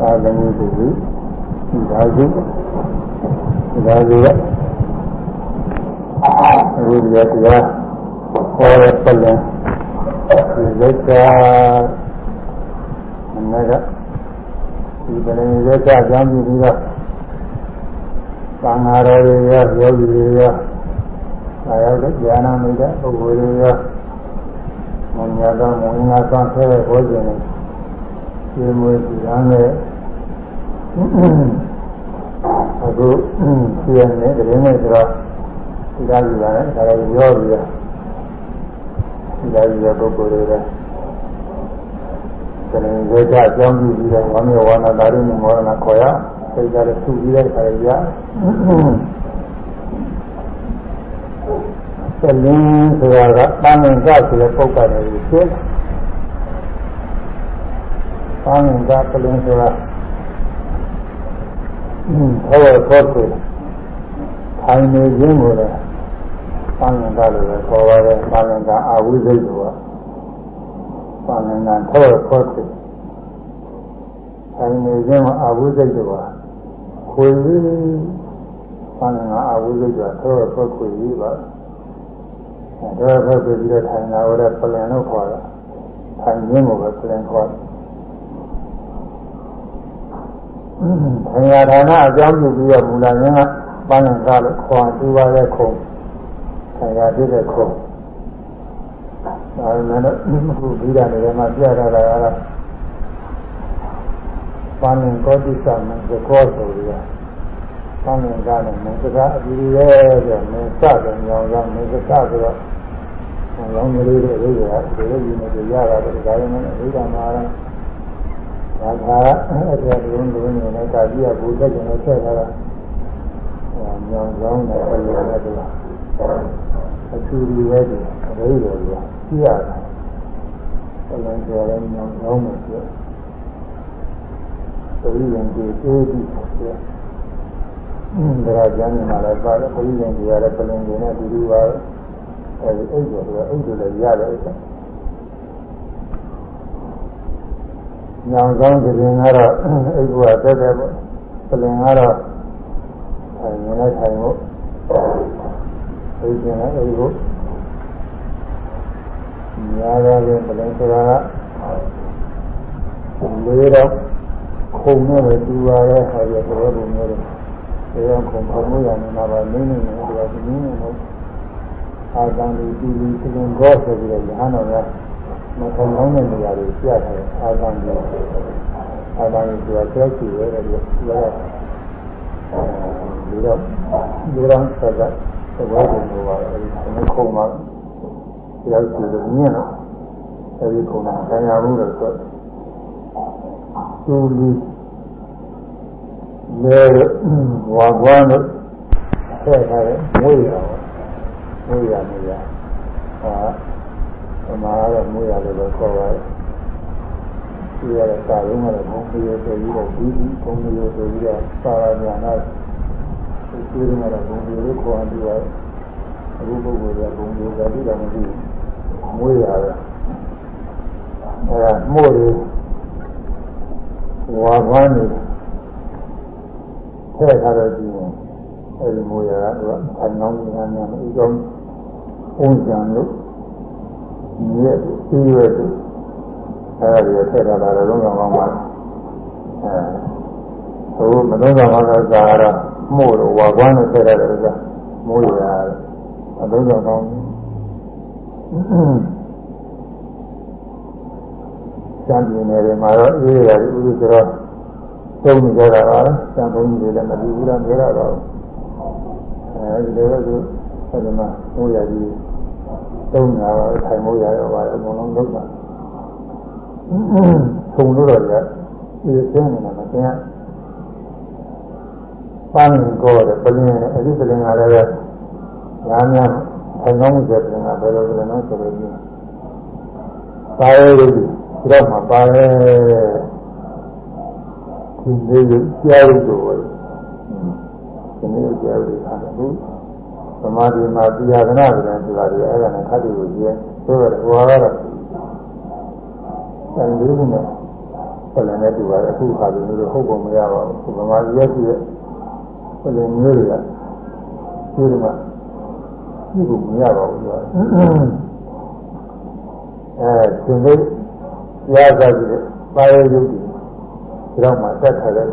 သာသမီသူကြီးဒါစုဒါစုကအခုဒီတရားဟောရပလင်ဒီလက်ကအနကဒီပလင်လက်ကအကြောင်းပြုပြီးတော့သံဃာတော်တွေရောယောဂီတွေရောဒါရောက်တဲ့ဉာဏ်မိတဲ့ပုဂ္ဂိုလ်တွေရောမုံညာတော်မုံညာဆောင်ဆဲတဲ့ဘောဇင်တွေဒီမွေးဒီရန်နဲ့ အခုပြည့်နေတယ်နဲ့ဆိုတော့ဒီသားကြီးရတယ်ဒါလည်းရောပြီးတော့ဒီသားကြီးရဲ့ပုဂ္ဂိုလ်တွေကတဏှာဝေဒအကြောင်းပြုပြီးတော့ဝါမေဝါနာဒါရုဏမောရဏခေါ်ရစိတ်ကြတဲ့သူပြီးတဲ့ခါရရသလင်းဆိုတာကပန်းငင်ကဆိုတဲ့ပုဂ္ဂိုလ်တွေဖြစ်ပန်းငင်ကပလင်းဆိုတာ ဟောခေါ်ကိုထိုင်နေခြင်းကိုလည်းပန်းငင်ကလို့ပဲခေါ်ပါတယ်ပန်းငင်ကအာဝိဇ္ဇိတ်ကပန်းငင်ကဟောခေါ်ကိုထိုင်နေခြင်းမှာအာဝိဇ္ဇိတ်ကခွေပြီးပန်းငင်ကအာဝိဇ္ဇိတ်ကဟောခေါ်ခွေပြီးပါဒါပဲပြပြီးတော့ထိုင်လာတော့ပလင်လို့ခေါ်တာထိုင်ခြင်းကိုပဲပလင်ခေါ်တယ်။ ထိုင်ရဌာနအကြောင်းပြုပြီးတော့မူလရင်းကပန်းလင်ကားလို့ခေါ်တူပါတဲ့ခုံထိုင်ရပြည့်တဲ့ခုံဒါပေမဲ့အခုဗိဓာနေရာမှာပြရတာကတော့ပန်းလင်ကောတိသမန်ကောဆိုပြီးတော့ပန်းလင်ကားနဲ့မင်းစကားအပြီးရဲဆိုမင်းစတယ်ညောင်းရောမင်းစကားဆိုတော့လောင်းကလေးတွေရိုးရဒီလိုယူနေကြရတာဒါပေမဲ့ဗိဓာမှာတော့ ဒါကအဲ့ဒါဒီလိုလိုနေနဲ့ကာကြီးကဘူသက်ကျင်နဲ့ဆက်ထားတာညောင်ကြောင်းနဲ့အဲ့လိုနဲ့တူအထူးကြီးပဲဒီအရေးတော်ကြီးကြည့်ရတာအဲ့လိုဆိုရင်ညောင်ကြောင်းနဲ့ပြည့်ပရိယံဒီတိုးပြီးပြည့်ဒါကြမ်းနေမှာလည်းပါတယ်ပရိယံဒီရတဲ့ပလင်တွေနဲ့ဒီလိုပါအဲဒီအိတ်တော်ကအိတ်တော်လည်းရတယ်အဲ့ဒါ ညောင်ဆောင်ကြရင်ကတော့အိတ်ကတက်တယ်ပေါ့ပလင်ကတော့အဲငနေထိုင်ဖို့အိတ်ကျင်လည်းအိတ်ကိုညာရတဲ့ပလင်ဆိုတာကလေးတော့ခုံနဲ့ပဲတူပါရဲ့ဟာရတဲ့ဘုံမျိုးတွေအဲဒါခုံခုံလို့ရနေတာပါနင်းနေတယ်ဒီကနင်းနေတယ်အာသံဒီတီဗီစလင်ကောဆိုပြီးတော့ရဟန်းတော်က မထုံကောင်းတဲ့နေရာတွေပြထားတယ်အာသံဒီအာသံဒီဆိုတာကျဲချီရဲတယ်ဒီကတော့ဒီတော့ဒီတော့ဆက်တဲ့သဘောကိုပြောပါတော့ဒီခုံမှာရောက်ကြည့်လို့မြင်တော့အဲဒီခုံမှာဆံရမှုတော့ဆိုသူလီလဲဝါကွမ်းလို့ထည့်ထားတဲ့မွေးရအောင်မွေးရနေရဟာ သမားကတော့မွေးရလို့ပဲခေါ်ပါတယ်ဒီရတဲ့စာလုံးကတော့ဘုံပြည့်ဆိုပြီးတော့ဒီဒီဘုံပြည့်ဆိုပြီးတော့စာရညာနာဒီဒီကတော့ဘုံပြည့်လို့ခေါ်ပြီးတော့အခုပုဂ္ဂိုလ်ကဘုံပြည့်ကတိတော်မသိမွေးရတယ်အဲဒါမှုတွေဝါပန်းနေထည့်ထားတော့ဒီအဲဒီမွေးရတာကထိုင်ကောင်းနေတာများမအကြောင်းဥစ္စာလို့ မြည့်ပြီးရွယ်တယ်အဲဒါတွေထည့်ထားတာတော့လုံးဝကောင်းပါအဲဟိုမလုံးဝကောင်းတဲ့ဇာကတော့မို့လို့ဝါကွမ်းလို့ထည့်ထားတယ်ကမိုးရအလုံးစုံကောင်းစံပြင်းနေတယ်မှာတော့အေးရတယ်ဥပ္ပဆိုတော့သုံးနေကြတာပါစံဘုံကြီးတွေလည်းမပြီးဘူးလားပြောတော့အဲဒီလိုပဲသူအဲဒီမှာမိုးရကြီး သုံးတာပါထိုင်မိုးရရောပါအကုန်လုံးလုပ်တာထုံလို့တော့ရဒီစင်းနေတာမတင်ပန်းကိုတယ်ပလင်းအဲဒီပလင်းကလည်းညာများထိုင်ကောင်းမှုတဲ့ပလင်းကဘယ်လိုလဲနော်ဆိုလို့ဒီပါရဲလို့ဒီတော့မှပါရဲဒီလေးကြားလို့ဆိုတော့ဒီနေ့ကြားလို့ထားတယ် သမာဓိမှာတရားကနာပြန်ဆိုတာတွေအဲ့ဒါနဲ့ခတ်တူကိုကျဲဆိုတော့ဟောရတော့တန်လေးခုနဲ့ယ်လည်းနဲ့တူပါတယ်အခုခါပြီးလို့ဟုတ်ပုံမရပါဘူးဗမာပြည်ရဲ့ရှိတဲ့ယ်လည်းမျိုးတွေကဒီမှာကြည့်ဖို့မရပါဘူးကွာအဲသင်္ကိရားစားပြီးပါရယုတ်ဒီတော့မှဆက်ထားတယ်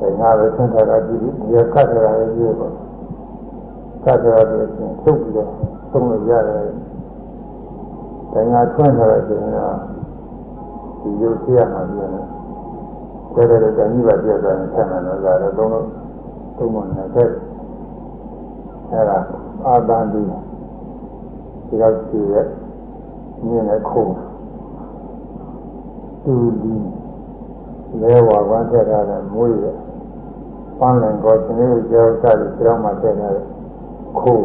ဒါငါပဲသင်္ခါရကြည့်ပြီးရခတ်ထားရရေးပေါ့ခတ်ထားရပြီးသုတ်ပြီးတော့သုံးလို့ရတယ်ဒါငါထွန်းထားတဲ့ချိန်ကဒီရုပ်ရှိရမှာပြတယ်တဲ့တဲ့တန်ကြီးပါပြတ်သွားရင်ဆက်မယ်လို့လာတော့သုံးလို့သုံးမနဲ့တဲ့အဲ့ဒါအာတန်ဒီဒီတော့ရှိရဲ့မြင်တဲ့ခုံတူဒီလဲဝါဝမ်းထက်ထားတဲ့မွေးရဲ့ ပန်းလင်ကိုရှင်လေးကြောက်စားပြီးကြောင်းမှထည့်ထားတဲ့ခုံ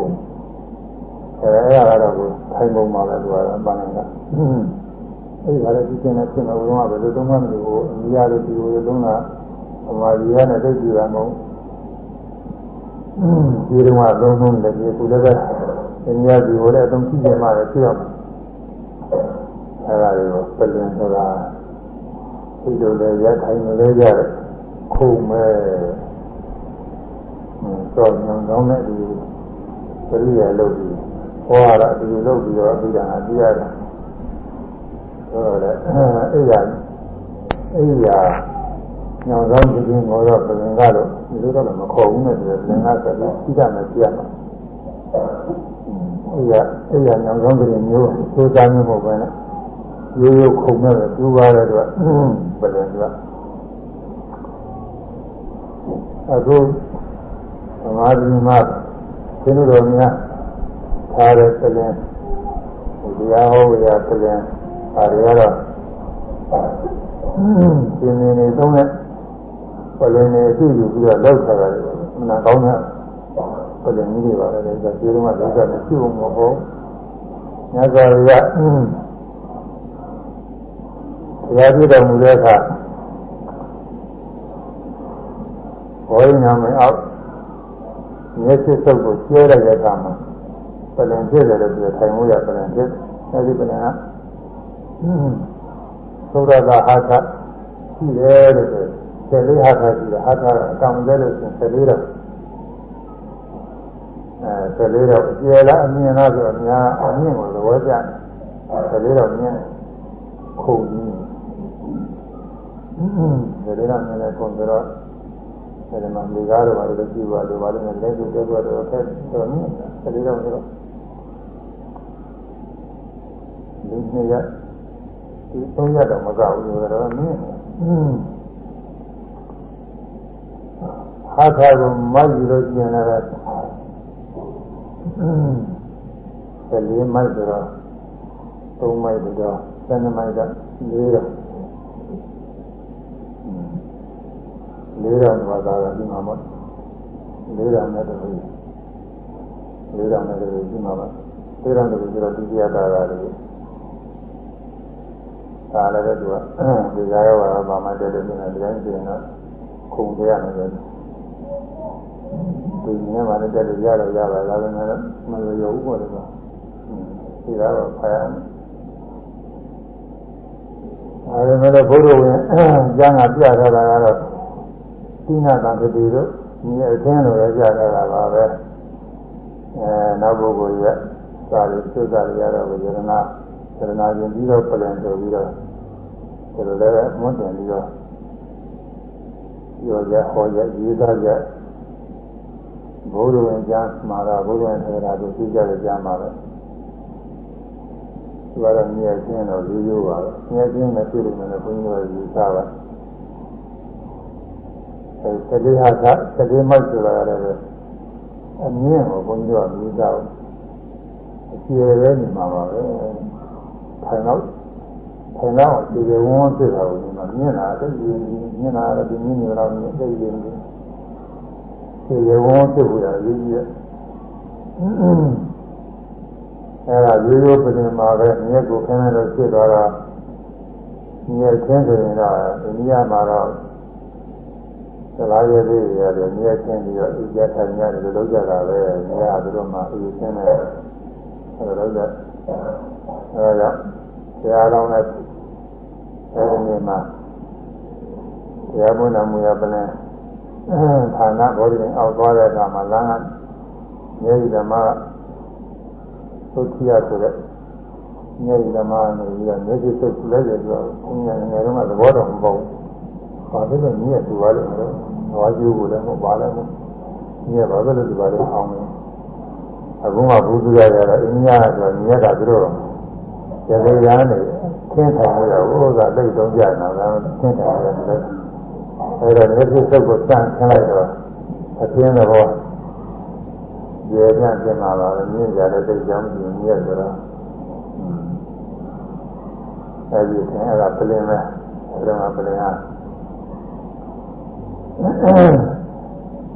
အဲအဲ့ဒါကတော့ထိုင်ပုံမှာလည်းသူကပန်းလင်ကအဲ့ဒါလည်းဒီကျင်းနဲ့ပြင်တော့ဘုရားဘယ်လိုသုံးမှမလို့အများကြီးဒီလိုသုံးတာအမှားကြီးရနဲ့သိကြည့်ရမလို့ဒီတော့အလုံးလုံးလည်းဒီကုလည်းပဲအများကြီးဟိုလည်းအသုံးကြည့်ကြမှလည်းဖြစ်အောင်အဲ့ဒါတွေကိုပြင်ဆိုတာဒီလိုလည်းရထိုင်မလဲကြတဲ့ခုံမဲ့ တော့ညောင်ကောင်းတဲ့ဒီပရိယာလုပ်ပြီးဟောရတာဒီလိုလုပ်ပြီးတော့ပြီးတာအပြရတယ်ဆိုတော့အဲ့ရအဲ့ရညောင်ဆောင်ကြည့်ရင်တော့ပြင်ကတော့ဒီလိုတော့မခေါ်ဘူးနဲ့ဆိုတော့လင်္ကာဆက်ပြီးပြီးတာနဲ့ပြရမှာအဲ့ရအဲ့ရညောင်ဆောင်ကြည့်မျိုးသိုးစားမျိုးမဟုတ်ပဲနဲ့ရိုးရိုးခုံမဲ့တူပါတဲ့တော့ပြင်ကအခု သမာဓိမှာသင်္တော်များထားတဲ့ပြင်တရားဟောရပြင်ဒါတွေကတော့ဒီနေနေသုံးတဲ့ပလင်နေအတူယူပြီးတော့လောက်ထားတာတွေမနာကောင်းတဲ့ပလင်ကြီးတွေပါလေဒါကျေတော့လောက်ကမရှိဘူးမဟုတ်ညဇာရရဘုရားပြတော်မူတဲ့အခါဘောရင်းနာမည်အောက် မျက်စိစုပ်ကိုကျဲလိုက်တဲ့အခါမှာပလင်ဖြစ်တယ်လို့ပြောထိုင်မှုရပလင်ဖြစ်အဲဒီပလင်ကသုဒ္ဓသာဟာသရှိတယ်လို့ဆိုဆယ်လေးဟာသရှိတယ်ဟာသအကောင်ကျဲလို့ဆိုဆယ်လေးတော့အဲဆယ်လေးတော့အကျယ်လားအမြင်လားဆိုအများအမြင့်ကိုသဘောကျဆယ်လေးတော့မြင်ခုန်ကြီးဆယ်လေးတော့မြင်လဲခုန်ကြတော့ အဲဒီမှာလေကားတော့ဘာလို့ကြည့်ပါလို့ဘာလို့လဲလက်ကျတော့တော့ဖက်တော့မြင်ဆယ်လေးတော့ဆိုတော့လူနှစ်ရက်ဒီသုံးရက်တော့မကဘူးဆိုတော့မင်းဟာသာကိုမယူလို့ကျင်လာတာဆယ်လေးမိုက်ဆိုတော့သုံးမိုက်ဆိုတော့ဆယ်နှစ်မိုက်ကလေးတော့ လေးတော့ဘာသာကဒီမှာမဟုတ်လေးတော့နဲ့တော့လေးတော့နဲ့တော့ဒီမှာပါလေးတော့တို့ဆိုတော့ဒီပြတာကလေးဒါလည်းပဲသူကဒီကားရောဘာမှတည်းတည်းနဲ့ဒီတိုင်းပြင်တော့ခုံပြရမယ်ပဲဒီနည်းမှာလည်းတည်းရတော့ရပါလားဒါပေမဲ့မရရဘူးပေါ့လေဒီကတော့ဖယားအဲဒီမဲ့ဘုရားဝင်ကျမ်းကပြထားတာကတော့ သိနာတန်တတိတို့ဒီအထင်းလိုလည်းပြထားတာပါပဲအဲနောက်ပုဂ္ဂိုလ်ရဲ့စာရည်သုဒ္ဓရရတော့ဝေဒနာသရဏရှင်ပြီးတော့ပြန်ဆိုပြီးတော့ဒီလိုလည်းမွန်းတင်ပြီးတော့ပြောကြဟောကြရေးသားကြဘုရားဝင်ကျမ်းမှာတော့ဘုရားဝင်ထေရတို့သိကြတဲ့ကျမ်းမှာပဲသူကတော့မြဲချင်းတော့ရိုးရိုးပါပဲမြဲချင်းနဲ့ပြည်လို့လည်းဘုန်းကြီးတို့ယူသားပါ အဲတတိဟာကတတိမိုက်ဆိုတာလည်းအမြင့်ကိုဘုန်းကြီးတို့ကယူသားအကျေပဲနေမှာပါပဲထိုင်တော့ထိုင်တော့ဒီလိုဝန်းဖြစ်တာကိုမြင်လာတဲ့ဒီမြင်လာတဲ့ဒီမြင်နေတော့မြင်တဲ့ဒီဒီလိုဝန်းဖြစ်လာရေးကြီးရဲ့အဲဒါရိုးရိုးပြင်မှာပဲမြက်ကိုခင်းနေလို့ဖြစ်သွားတာမြက်ခင်းဆိုရင်တော့အိန္ဒိယမှာတော့ သလားရည်သေးရတယ်မြက်ခင်းပြီးတော့အိကျထိုင်ရတယ်လို့လုပ်ကြတာပဲမြက်ကတို့မှအိခင်းတယ်အဲလိုလုပ်ကြအဲဒါကြောင့်ဆရာတော်နဲ့အဲဒီနေ့မှာတရားပွင့်တော်မူရပလင်ဌာနဘောဓိအောက်သွားတဲ့အခါမှာလမ်းကမျက်ရည်ဓမ္မသုခိယဆိုတဲ့မျက်ရည်ဓမ္မနဲ့ပြီးတော့မျက်စိစိတ်လဲတယ်ဆိုတော့ဘုရားငယ်တော့ကသဘောတော်မပေါ့ဘူး။ဘာဖြစ်လို့မြည်တူပါလဲ မလို့ဟောကျိုးကိုလည်းမပါလဲမမြည်ပါပဲလို့ဒီပါလေအောင်တယ်။အခုမှဘူးသူရရတော့အင်းညာဆိုမြည်တာသူတို့တော့ကျေသေးရနေခင်းထိုင်လို့ရဥစ္စာတိတ်တုံးကြနေတာကခင်းထိုင်ရတယ်အဲဒါမျက်စိစိတ်ကိုစမ်းခင်းလိုက်တော့အပြင်းတော့ရေပြန်ပြင်လာပါလေမြင်ကြတဲ့တိတ်ကြောင်းမြင်ရဆိုတော့အဲဒီသင်အဲ့ဒါပလင်ပဲအဲ့ဒါပလင်ဟာ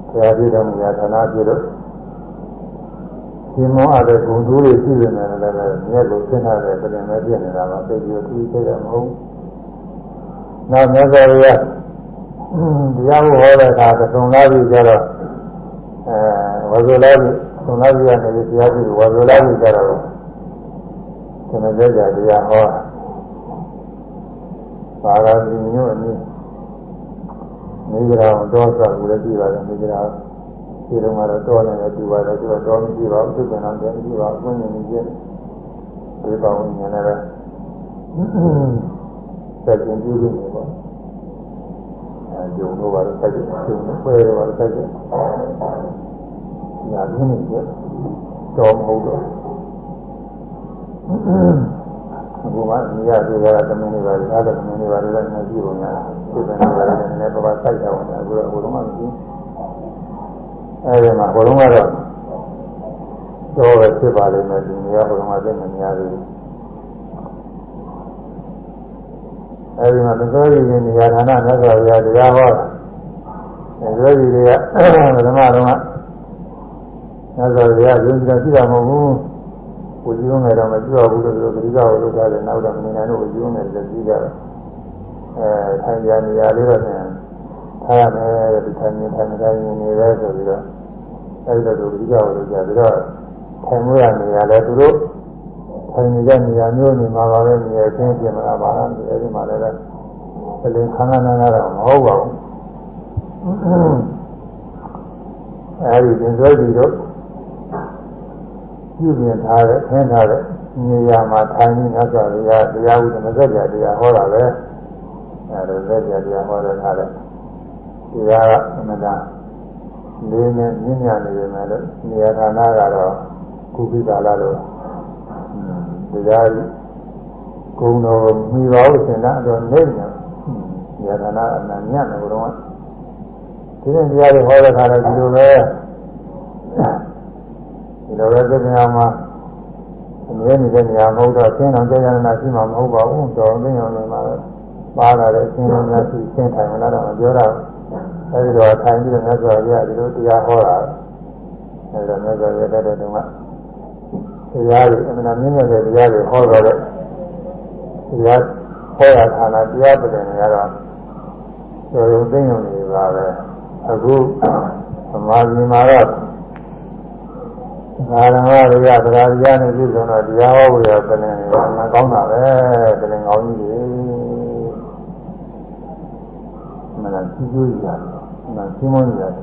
ဆရာပြတော်မူရာဌာနပြလို့ဒီမောအပ်တဲ့ဂုဏ်သူတွေရှိနေတယ်လည်းမြတ်ကိုသင်ထားတဲ့ပလင်ပဲပြနေတာပါသိပြီးသူသိတယ်မဟုတ်နောက်မြတ်စွာဘုရားတရားဟောတဲ့အခါသုံးလားပြီးကြတော့အဲဝဇ္ဇလာပြီးသုံးလားပြီးရတယ်တရားပြီးဝဇ္ဇလာပြီးကြတော့ဒီနေ့ကြတရားဟောပါရမီမျိုးအနည်း မိဂရာတော့ဆောက်ကိုလည်းကြည့်ပါတယ်မိဂရာဒီတော့ကတော့တော်နေတယ်ကြည့်ပါတယ်သူကတော်မရှိပါဘူးသူကလည်းကြည့်ပါအခွင့်အရေးကြီးဒီပေါင်းဉာဏ်နဲ့ဆက်ကျင်ပြုနေပေါ့အဲဂျုံတော့ပါတော့ဆက်ကျင်ဂျုံတော့ဖွဲ့တော့ပါဆက်ကျင်ညာပြင်းနေတယ်တော်မဟုတ်တော့အခုမှနေရာပြေတာတမင်းတွေပါလေအားတဲ့တမင်းတွေပါလေလည်းမရှိဘူးများ ဒီပင်တွေပါလေနည်းနည်းပါးပါးစိုက်တာဝင်တယ်အခုတော့ဘုလုံးမှမရှိအဲဒီမှာဘုလုံးကတော့တော့ပဲဖြစ်ပါလိမ့်မယ်ဒီနေရာဘုလုံးကသိမများဘူးအဲဒီမှာသစ္စာရည်နေရာဌာနမြတ်စွာဘုရားတရားဟောတာသစ္စာရည်တွေကပထမတော့ကမြတ်စွာဘုရားယုံကြည်ရှိတာမဟုတ်ဘူးကိုကြီးုံးနေတော့မပြောဘူးလို့ဆိုပြီးတော့လုပ်ထားတယ်နောက်တော့မနေနိုင်တော့ကိုကြီးုံးနေတယ်ပြီးကြတော့ အဲထိုင်ကြနေရာလေးတော့ပြန်ထားရမယ်ဒီထိုင်နေထိုင်နေထိုင်နေရဲဆိုပြီးတော့အဲဒီတော့ဒီကြောက်လို့ကြာပြီးတော့ထိုင်မှုရနေရာလဲသူတို့ထိုင်နေတဲ့နေရာမျိုးနေမှာပါပဲနေရာချင်းပြင်မှာပါလားအဲဒီမှာလည်းပလင်ခန်းခန်းနားတော့မဟုတ်ပါဘူးအဲဒီသင်္ဇောကြီးတို့ပြုပြင်ထားတဲ့ခင်းထားတဲ့နေရာမှာထိုင်ပြီးငါ့ဆိုရတရားဥဒ္ဓမစက်ကြတရားဟောတာပဲ အဲဒါစက်ကြတရားဟောတဲ့ထားတဲ့တရားကအမှန်တရားလေးနဲ့မြင့်မြတ်နေပေမဲ့လို့နေရာဌာနကတော့ကုပိကာလလို့တရားဂုံတော်မိပါဦးရှင်လားတော့နေနေနေရာဌာနအနညံ့တယ်ဘုရားဒီနေ့တရားတွေဟောတဲ့ခါတော့ဒီလိုပဲဒီလိုပဲသိဉာဏ်မှာအမြဲနေတဲ့နေရာမဟုတ်တော့ရှင်းအောင်ကြာရနာရှိမှာမဟုတ်ပါဘူးတော်သိဉာဏ်တွေမှာ ပါလာတဲ့အရှင်းလုံးများရှိရှင်းထိုင်မလားတော့မပြောတော့အဲဒီတော့ထိုင်ပြီးတော့မြတ်စွာဘုရားဒီလိုတရားဟောတာအဲဒီတော့မြတ်စွာဘုရားတတ်တဲ့တုန်းကတရားတွေအမှန်တမ်းမြင့်မြတ်တဲ့တရားတွေဟောတော့တဲ့တရားဟောရဌာနတရားပြည်နေရတော့တော်ရုံသိဉာဏ်တွေပါပဲအခုသမာဓိမှာတော့သာရမရိယတရားရနဲ့ပြည့်စုံတော့တရားဟောဖို့ရပြည်နေတယ်အမှန်ကောင်းတာပဲပြည်နေကောင်းကြီးတွေ မနာကြည့်ကြည့်ရတယ်မနာရှင်းမရတယ်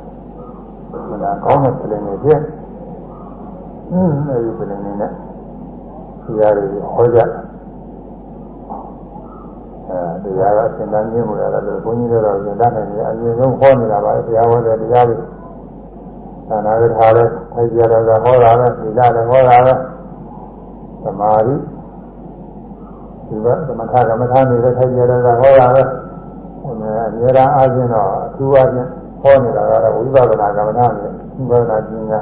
မနာကောင်းတဲ့ပြည်နေဖြစ်အင်းအဲဒီပြည်နေနဲ့တရားတွေဟောကြအဲတရားကအစဉ်တန်းခြင်းမူရတာလို့ဘုန်းကြီးတို့တော့ရင်တတ်နေတယ်အမြင်ဆုံးဟောနေတာပါတရားဟောတဲ့တရားတွေသာနာရထားလဲထိုက်ကြတော့ဟောတာလဲသီလလည်းဟောတာလဲသမာဓိဒီဘသမထကမ္မထာနေတဲ့ထိုက်ကြတော့ဟောတာလဲ အများအားအားဖြင့်တော့အထူးအားဖြင့်ဟောနေတာကတော့ဝိပဿနာကမ္မထာနဲ့ဝိပဿနာပညာ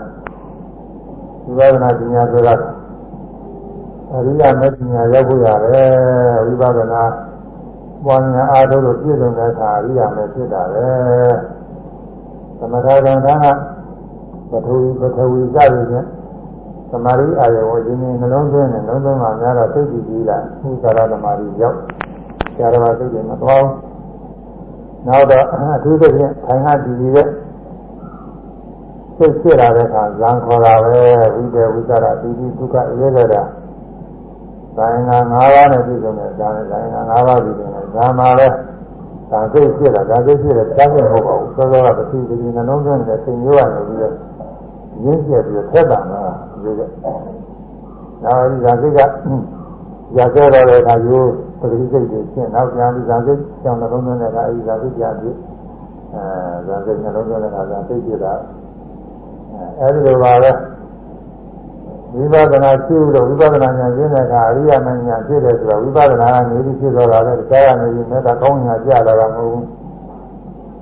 ဝိပဿနာပညာဆိုတာအရိယာမပညာရောက်ဖို့ရတယ်ဝိပဿနာပွားများအားထုတ်လို့ပြည့်စုံတဲ့အခါအရိယာမဲ့ဖြစ်တာပဲသမထကံကပထဝီပထဝီစသည်ဖြင့်သမာဓိအာရုံကိုဒီနေ့နှလုံးသွင်းနဲ့နှလုံးသွင်းမှများတော့သိကြည့်ကြည့်လိုက်ဥစ္စာရသမာဓိရောက်ဆရာတော်သိတယ်မတော် နောက်တော့အထူးသဖြင့်ခိုင်ဟတည်ရတဲ့စိတ်ဖြစ်လာတဲ့အခါဇံခေါ်တာပဲဝိတေဝိသရတိတိဒုက္ခအေးရတာဒါရင်က၅ပါးနဲ့ပြည့်စုံတဲ့ဒါနဲ့ဒါရင်က၅ပါးပြည့်စုံတယ်ဒါမှလည်းဒါစိတ်ဖြစ်တာဒါစိတ်ဖြစ်တယ်တားဖြစ်မဟုတ်ပါဘူးစောစောကပတိပတိနှလုံးသွင်းတဲ့စိတ်မျိုးကနေပြီးတော့ရင်းကျက်ပြီးထက်တာမှာဒီကနောက်ဒီဒါစိတ်ကရကြတော့တဲ့အခါယူ ပတိစိတ်တွေရှင်းနောက်ပြန်ပြီးဒါစိတ်ကြောင့်နှလုံးသွင်းတဲ့အခါအဲဒီဒါစိတ်ပြန်ပြီးအဲဒါစိတ်နှလုံးသွင်းတဲ့အခါဒါစိတ်ဖြစ်တာအဲဒီလိုပါပဲဝိပဿနာရှုလို့ဝိပဿနာဉာဏ်ရှင်းတဲ့အခါအရိယာမဉာဏ်ဖြစ်တယ်ဆိုတော့ဝိပဿနာကနေပြီးဖြစ်သွားတာလေတရားကနေပြီးမေတ္တာကောင်းညာကြလာတာမဟုတ်ဘူး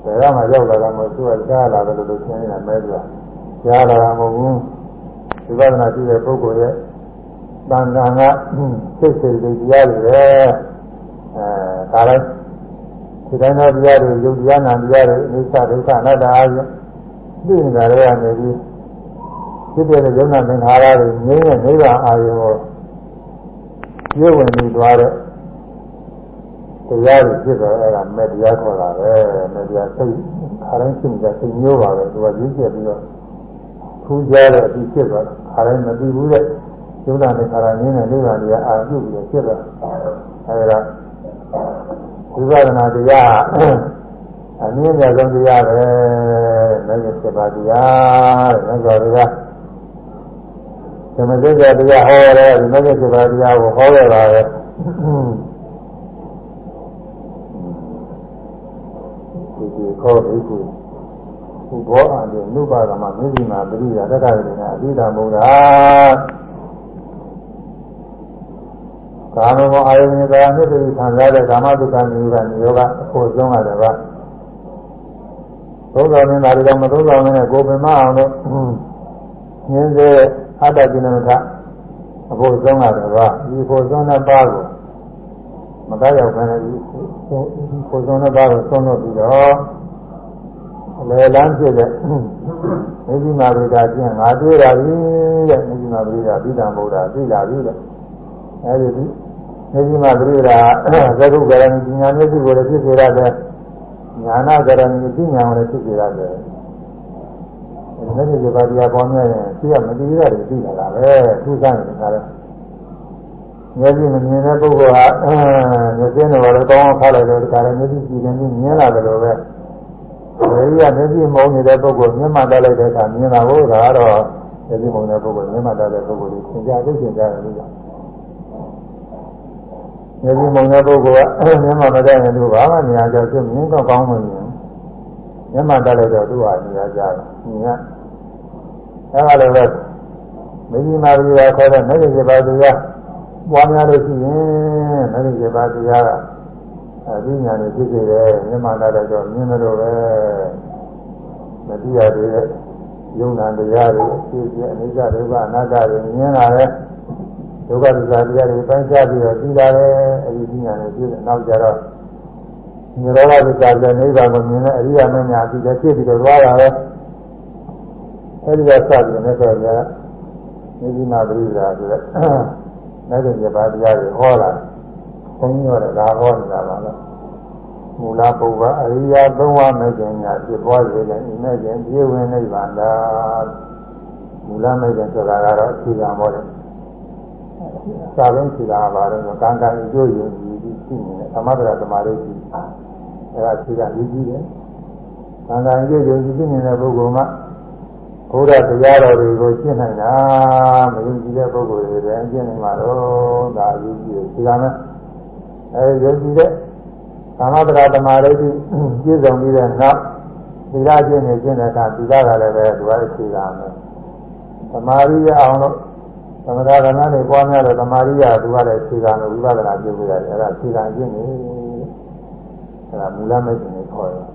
။တရားမှာရောက်လာတာမဟုတ်သူကကြားလာတယ်လို့ရှင်းနေတာမဲပြ။ကြားလာတာမဟုတ်ဘူး။ဝိပဿနာရှိတဲ့ပုဂ္ဂိုလ်ရဲ့တန်ခါကစိတ်စိတ်တွေတရားတွေပဲ အဲဒါလိုက်ဒီတိုင်းသောတရားတွေယုတ်တရားနာတရားတွေအိသဒုက္ခအနတ္တအားဖြင့်သိနေတာတွေကနေပြီးဖြစ်တဲ့ယုံနာသင်္ခါရတွေငြိမ်းတဲ့နိဗ္ဗာန်အာရုံကိုပြည့်ဝင်ပြီးသွားတဲ့တရားတွေဖြစ်တော့အဲ့ဒါမဲ့တရားခေါ်တာပဲမဲ့တရားစိတ်ခါတိုင်းဖြစ်နေတဲ့စိတ်မျိုးပါပဲသူကရင်းကျက်ပြီးတော့ထူးခြားတဲ့အပြီးဖြစ်သွားခါတိုင်းမသိဘူးတဲ့ယုံနာသင်္ခါရငြိမ်းတဲ့နိဗ္ဗာန်တရားအာရုံပြုပြီးဖြစ်သွားအဲ့ဒါ ဝိပဿနာတရားအနည်းငယ်ဆုံးတရားပဲမဲ့ဖြစ်ပါတရားတဲ့မြတ်စွာဘုရားသမစိတ်ကတရားဟောရတယ်ဒီမဂ္ဂင်ပါတရားကိုဟောရတာပဲဒီဒီခေါ်ပြီးခုဘုဘောအရင်နုပါဒမှာမြင့်ဒီမှာပရိယာတက္ကရာတွေနဲ့အဘိဓမ္မုဒ္ဓ ကာမဂုဏ်အာယုန်ကမြစ်တိခံစားတဲ့ကာမတုခနိရောဓနိရောဓအဖို့ဆုံးရတယ်ဗျာသုံးဆောင်နေတာတွေတော့မသုံးဆောင်နဲ့ကိုယ်ပင်မအောင်လို့ညင်းစေအတ္တကိနမထအဖို့ဆုံးရတယ်ဗျာဒီဖို့ဆုံးတဲ့ပါးကိုမတတ်ရောက်ခံတဲ့ဒီဖို့ဆုံးတဲ့ပါးကိုဆုံးလို့ပြီးတော့အလယ်လန်းဖြစ်တဲ့မေဇိမာဗေဒကျင့်ငါတွေ့တာပြီတဲ့မေဇိမာဗေဒပြီးတံဗုဒ္ဓသိလာပြီတဲ့ အဲဒီမေဇိမာဗေဒသကုကရဏီဉာဏ်မျက်စိကိုလည်းဖြစ်စေရတယ်ညာနာကရဏီပညာကိုလည်းဖြစ်စေရတယ်ဒီနေ့ဒီပါတရားပေါ်နေရင်သိရမသိရတွေသိနေတာပဲသူစားနေတာလေမျက်စိမမြင်တဲ့ပုဂ္ဂိုလ်ဟာမျက်စိနဲ့ဘာလို့ကောင်းအောင်ဖားလိုက်တော့ဒီကရမျက်စိကြည့်နေမြင်လာတယ်လို့ပဲဒီကမျက်စိမုံနေတဲ့ပုဂ္ဂိုလ်မျက်မှန်တက်လိုက်တဲ့အခါမြင်တာကိုဒါကတော့မျက်စိမုံတဲ့ပုဂ္ဂိုလ်မျက်မှန်တက်တဲ့ပုဂ္ဂိုလ်ကိုသင်ကြားသိသင်ကြားတယ်လို့ မျက်စိမုံတဲ့ပုဂ္ဂိုလ်ကမျက်မှန်မတက်ရင်သူဘာမှနေရာကြောက်သူမြင်တော့ကောင်းမှမြင်မျက်မှန်တက်လိုက်တော့သူဟာနေရာကြတယ်မြင်ကအဲဒါလည်းပဲမင်းကြီးမာရီကခေါ်တဲ့မဂ္ဂင်7ပါးတရားပွားများလို့ရှိရင်မဂ္ဂင်7ပါးတရားကအသိဉာဏ်နဲ့ဖြစ်စေတယ်မျက်မှန်တက်လိုက်တော့မြင်လို့ပဲမသိရသေးတဲ့ယုံနာတရားတွေဖြစ်ဖြစ်အနိစ္စဒုက္ခအနတ္တတွေမြင်လာတဲ့ ဒုက္ခသစ္စာတရားတွေပိုင်းခြားပြီးတော့သိလာတယ်အဲဒီဉာဏ်နဲ့ဖြစ်နောက်ကြတော့နိရောဓသစ္စာနဲ့နိဗ္ဗာန်ကိုမြင်တဲ့အရိယာမဉ္ဇာအပြီးတည်းဖြစ်ပြီးတော့သွားတာပဲအဲဒီကစပြီးနဲ့ဆိုရင်မြစ်ကြီးနာပရိဒါဆိုတဲ့မဲ့တဲ့ပါတရားတွေဟောတာဘုန်းကြီးရောလည်းဒါဟောနေတာပါလားမူလပုဗ္ဗအရိယာသုံးဝမဲ့ခြင်းညာဖြစ်ပွားစေတဲ့ဤမဲ့ခြင်းပြည့်ဝင်နိဗ္ဗာန်သာမူလမဲ့ခြင်းဆိုတာကတော့အခြေခံပေါ်တယ် စာလုံးခြေတာပါတော့ကံကံအကျိုးယုံကြည်ပြီးရှိနေတဲ့သမထရသမာဓိရှိအဲဒါခြေကရည်ကြီးတယ်ကံကံအကျိုးယုံကြည်ပြီးနေတဲ့ပုဂ္ဂိုလ်မှာဘုရားတရားတော်တွေကိုရှင်းနိုင်တာမယုံကြည်တဲ့ပုဂ္ဂိုလ်တွေလည်းရှင်းနိုင်မှာတော့ဒါအရေးကြီးတယ်ဒီကနေ့အဲယုံကြည်တဲ့ကာမတရာသမာဓိပြည့်စုံပြီးတဲ့နောက်သီလကျင့်နေကျင့်တဲ့အခါသီလကလည်းပဲသူကအခြေခံမယ်သမာဓိရအောင်လို့ သမထကဏ္ဍတွေပွားများတဲ့သမာဓိရသူကလည်းအခြေခံလို့ဝိပဿနာပြုလို့ရတယ်အဲဒါအခြေခံကျင့်နေအဲဒါမူလမဲ့ကျင့်နေခေါ်တယ်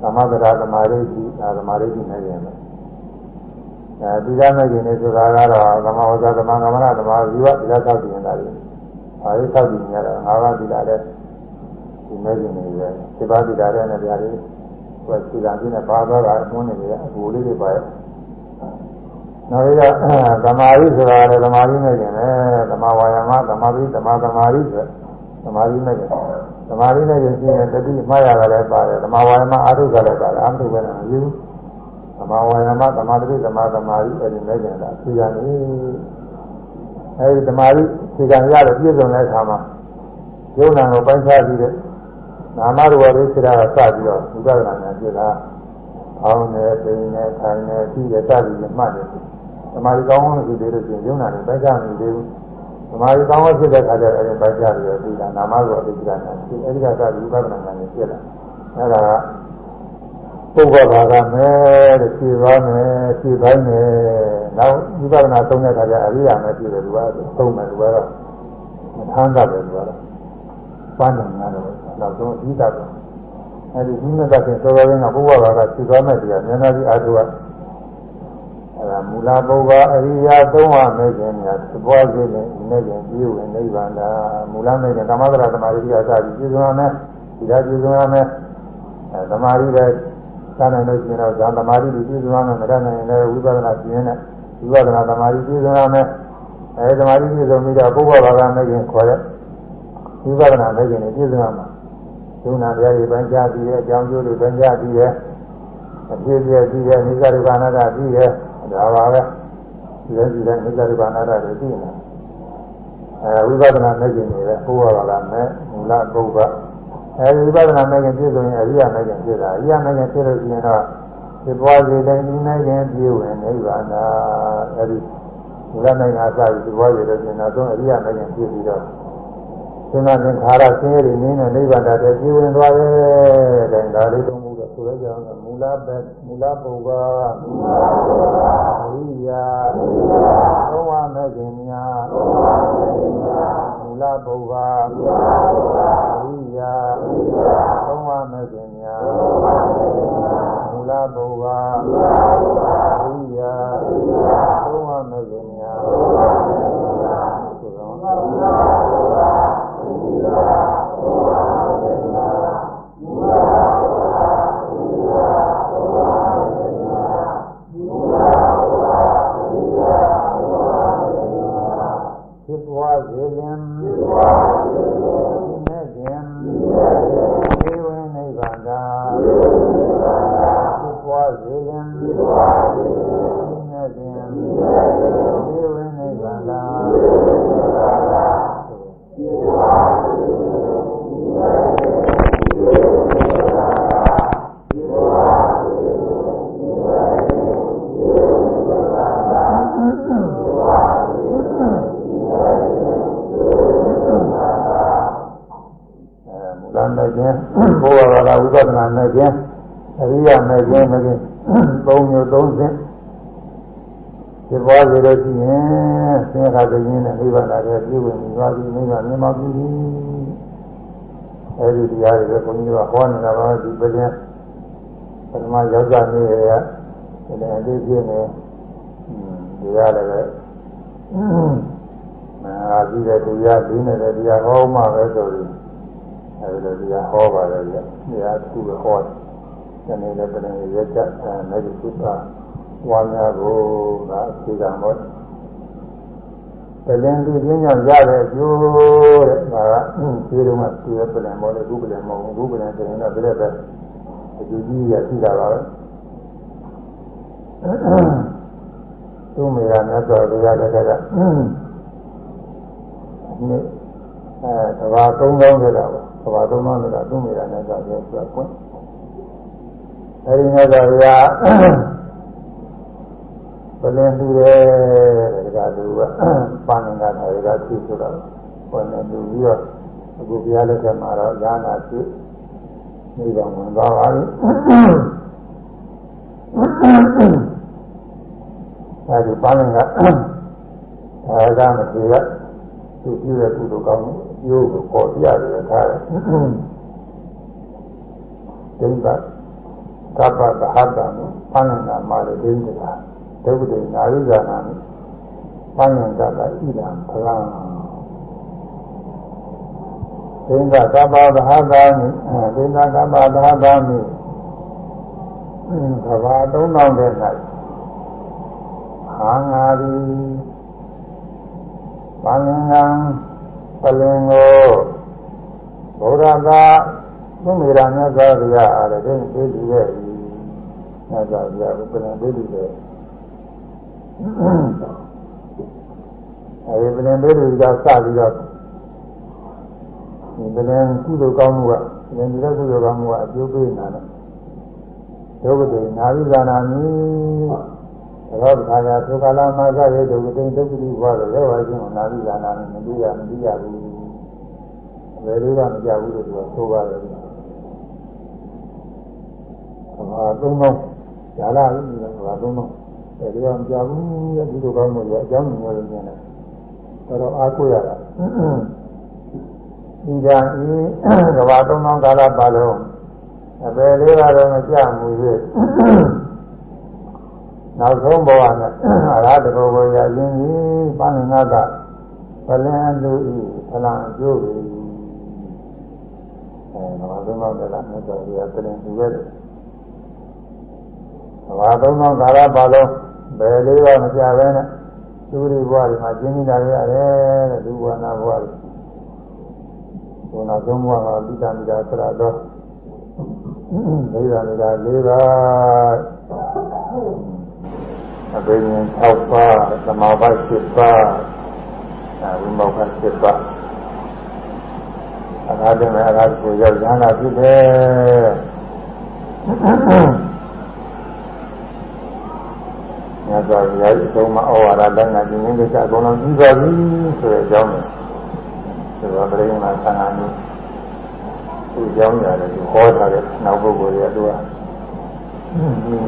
ကာမတရာသမာဓိရှိဒါသမာဓိရှိနေရင်အဲဒီကမဲ့ခြင်းတွေဆိုတာကတော့သမဝဇ္ဇသမဂမနသမဝဇီဝဒီလောက်သောက်ကျင်တာလေ။အဲဒီသောက်ကျင်ရတာငါးပါးဒီလာတဲ့ဒီမဲ့ခြင်းတွေပဲ။ဒီပါးဒီလာတဲ့နဲ့တရားတွေဟိုစီလာခြင်းနဲ့ပါသွားတာအသွင်းတွေကအဘူလေးတွေပါရဲ့။ နောက်ပြီးတော့သမာဓိဆိုတာလည်းသမာဓိမဲ့ခြင်းပဲ။သမာဝါယာမသမာဓိသမာသမာဓိဆိုသမာဓိမဲ့ခြင်းသမာဓိမဲ့ခြင်းရှိရင်တတိမှားရတယ်လည်းပါတယ်။သမာဝါယာမအာထုကလည်းပါတယ်။အာထုပဲလည်းမယူဘူး။သမာဝါယမသမာဓိသမာသမာဓိအဲ့ဒီမဲ့ကြတာဖြေရနေအဲဒီဓမ္မရီခြေကံရတဲ့ပြည့်စုံတဲ့အခါမှာယုံနာကိုပိုင်းခြားပြီးတဲ့နာမရူပလေးစိတာကစပြီးတော့ဝိပဿနာဉာဏ်ဖြစ်လာအောင်းနေပိန်နေထိုင်နေပြီးတဲ့စသည်နဲ့မှတ်တယ် ဓမ္မရီကောင်းလို့ရှိသေးလို့ရှိရင်ယုံနာနဲ့ပိုင်းခြားနေသေးဘူးဓမ္မရီကောင်းလို့ဖြစ်တဲ့အခါကျအဲဒီပိုင်းခြားပြီးတော့ဒီကနာမရူပလေးစိတာဉာဏ်ဖြစ်အဲဒီကစပြီးဝိပဿနာဉာဏ်ဖြစ်လာအဲဒါကပုဂ္ဂိုလ်ဘာသာမယ်တဲ့ဖြေသွားမယ်ဖြေတိုင်းမယ်နောက်ဝိပဿနာသုံးတဲ့အခါကျအရိယာမယ်ဖြေတယ်သူကသုံးမယ်သူကတော့မထမ်းတတ်တယ်သူကတော့ပန်းတယ်များတော့နောက်ဆုံးအဓိကတော့အဲဒီဒီမဲ့တဲ့သောတော်ရင်းကပုဂ္ဂိုလ်ဘာသာဖြေသွားမယ်တရားဉာဏ်ကြီးအားထုတ် အဲဒါမူလပုဗ္ဗအရိယာသုံးပါးမဲ့ခြင်းများသဘောကျတဲ့ဒီမဲ့ခြင်းပြည့်ဝင်နိဗ္ဗာန်သာမူလမဲ့ခြင်းကမ္မသရသမာဓိကစပြီးပြည့်စုံရမယ်ဒီလားပြည့်စုံရမယ်အဲသမာဓိပဲသာနိုင်လို့ရှိရင်တော့ဇာသမာဓိကိုပြည့်စုံရမယ်မတတ်နိုင်ရင်လည်းဝိပဿနာပြင်းတဲ့ဝိပဿနာသမာဓိပြည့်စုံရမယ်အဲသမာဓိပြည့်စုံပြီးတော့ပုဗ္ဗဘာသာမဲ့ခြင်းခေါ်တဲ့ဝိပဿနာမဲ့ခြင်းကိုပြည့်စုံရမှာဒုနာတရားတွေပိုင်းခြားပြီးတဲ့အကြောင်းကျိုးတွေပိုင်းခြားပြီးရဲ့အပြည့်ပြည့်ပြီးရဲ့နိစ္စဒုက္ခအနတ္တပြီးရဲ့ ဒါပါပဲဒီလိုဒီလိုနိစ္စဒုက္ခအနတ္တတွေပြီးနေအဲဝိပဿနာမဲ့ခြင်းတွေပဲပုဗ္ဗဘာသာမဲ့မူလပုဗ္ဗအဲဒီဝိပဿနာမဲ့ခြင်းပြည့်စုံရင်အရိယာမဲ့ခြင်းဖြစ်တာအရိယာမဲ့ခြင်းဖြစ်လို့ရှိရင်တော့ဒီပွားစီတဲ့ဒီမဲ့ခြင်းပြည့်ဝင်နိဗ္ဗာန်သာအဲဒီမူလနိုင်အားစပြီးဒီပွားစီတဲ့ရှင်တော်ဆုံးအရိယာမဲ့ခြင်းဖြစ်ပြီးတော့သင်္ခါသင်္ခါရဆင်းရဲတွေနင်းတဲ့နိဗ္ဗာန်တည်းပြည့်ဝင်သွားရဲ့တဲ့ဒါလေးသုံးမှု တော့ဆိုရကြအောင်မူလပဲမူလပုဗ္ဗမူလပုဗ္ဗအရိယာသုံးဝမဲ့ခြင်းများမူလပုဗ္ဗမူလပုဗ္ဗအရိယာသုံးဝမဲ့ခြင်းများမူလပုဗ္ဗအရိယာသုံးဝမဲ့ခြင်းများဆိုတော့ဖြစ် ခြင်းဘုရားဘာသာဝိပဿနာမဲ့ခြင်းအရိယာမဲ့ခြင်းမဲ့ခြင်းသုံးမျိုးသုံးဆင့်ဒီပွားစေလို့ရှိရင်သင်္ခါသိင်းနဲ့နိဗ္ဗာန်လည်းပြည့်ဝင်ပြီးသွားပြီနိဗ္ဗာန်မြင်မှပြီအဲဒီတရားတွေဘုန်းကြီးကဟောနေတာပါဒီပညာပထမရောက်ကြနေရတဲ့ဒီနေ့အသေးဖြစ်နေဒီရလည်းပဲအာပြီးတဲ့တရားဒီနေတဲ့တရားဟောမှပဲဆိုပြီး အဲဒီလိုတရားဟောပါတယ်ဗျတရားသူ့ကိုဟောတယ်ဒီနေ့လည်းပြန်ရကြအဲမဲ့ဒီသုတာဝါများကိုကအခြေခံတော့ပလင်သူချင်းကြောင့်ရတဲ့အကျိုးတဲ့ဒါကဒီလိုမှသူရဲ့ပလင်မောလေခုပလင်မဟုတ်ဘူးခုပလင်ဆိုရင်တော့ပြည့်တဲ့အကျိုးကြီးရရှိတာပါပဲသူ့မိယာမြတ်စွာဘုရားလည်းကနေ့ အဲတဘာသုံးကောင်းကြတာပါသဘာသုံးပါးဆိုတာသူ့မိတာနဲ့သာပြောပြကွန်းအဲဒီမြတ်စွာဘုရားပလင်သူတယ်တဲ့ဒါကသူကပါဏင်္ဂထာတွေကသိဆိုတော့ဘယ်နဲ့သူပြီးတော့အခုဘုရားလက်ထက်မှာတော့ญาနာဖြစ်နေပါဝင်သွားပါပြီအဲဒီပါဏင်္ဂအဲဒါမပြေရသူပြုတဲ့ကုသိုလ်ကောင်းရိုး ကိုပေါ်ပြရတယ်ထားတယ်ဒိဋ္ဌကပ္ပသဟတံပဏ္ဏမာရဒိဋ္ဌကဒုက္ခတေနာရိဇာနာမိပဏ္ဏကတဣဒံဖလံဒိဋ္ဌကပ္ပသဟတာမိဒိဋ္ဌကပ္ပသဟတာမိကဘာသုံးတော်တဲ့၌ဟာငါသည်ပါဠိငံ ပလင်ကိုဘုရားသာသမေရမြတ်စွာဘုရားအားလည်းသိသိကြည့်ရဲ့မြတ်စွာဘုရားကိုပြန်သိသိရဲ့အဲဒီပလင်ပေးတွေကစပြီးတော့ဒီပလင်ကုသိုလ်ကောင်းမှုကပလင်ဒီတဲ့ကုသိုလ်ကောင်းမှုကအကျိုးပေးနေတာဒုက္ခတေနာဝိဇာနာမိ သောခါရသုခလာမာသရေဒုက္ခတေဒုက္ခတိဘွားတော့ရောက်ပါခြင်းကိုနာဝိဇာနာမိမသိရမသိရဘူးဘယ်လိုကမကြဘူးလို့သူကဆိုပါတယ်ကဘာသုံးတော့ဇာလာလို့ဘာသုံးတော့ဘယ်လိုကမကြဘူးရဲ့ဒီလိုကောင်းမှုရဲ့အကြောင်းမျိုးတွေနေတယ်တော်တော်အားကိုးရတာဒီကံဤကဘာသုံးသောကာလပါလုံးအပယ်လေးပါးတော့မကြမှု၍ နောက်ဆုံးဘဝနဲ့အရာတဘောကိုရရင်ကြီးပန်းငါကပလန်လူဤဖလံအကျိုး၏အဲနောက်ဆုံးတော့လည်းမြတ်စွာဘုရားပြင်ပြခဲ့တယ်ကဘာသုံးသောကာလပါလုံးဘယ်လေးပါးမကြဘဲနဲ့သူတွေဘဝတွေမှာကျင်းနေတာရတယ်တဲ့လူဘဝနာဘဝတွေဘုရားသုံးဘဝကပိဋကမိတာဆရာတော်လေးပါးမိတာ၄ပါး အဘိညာဉ်6ပါးသမာဘ7ပါးဝိမောက္ခ7ပါးအခါတည်းမှာအခါကိုရောက်ရဟနာဖြစ်တယ်မြတ်စွာဘုရားအဆုံးမဩဝါဒတိုင်းနာခြင်းကိစ္စအကုန်လုံးပြီးသွားပြီဆိုတဲ့အကြောင်းကိုဒီလိုပရိမာသံဃာမျိုးသူအကြောင်းရတယ်သူဟောထားတဲ့နောက်ပုဂ္ဂိုလ်တွေကသူကဒီ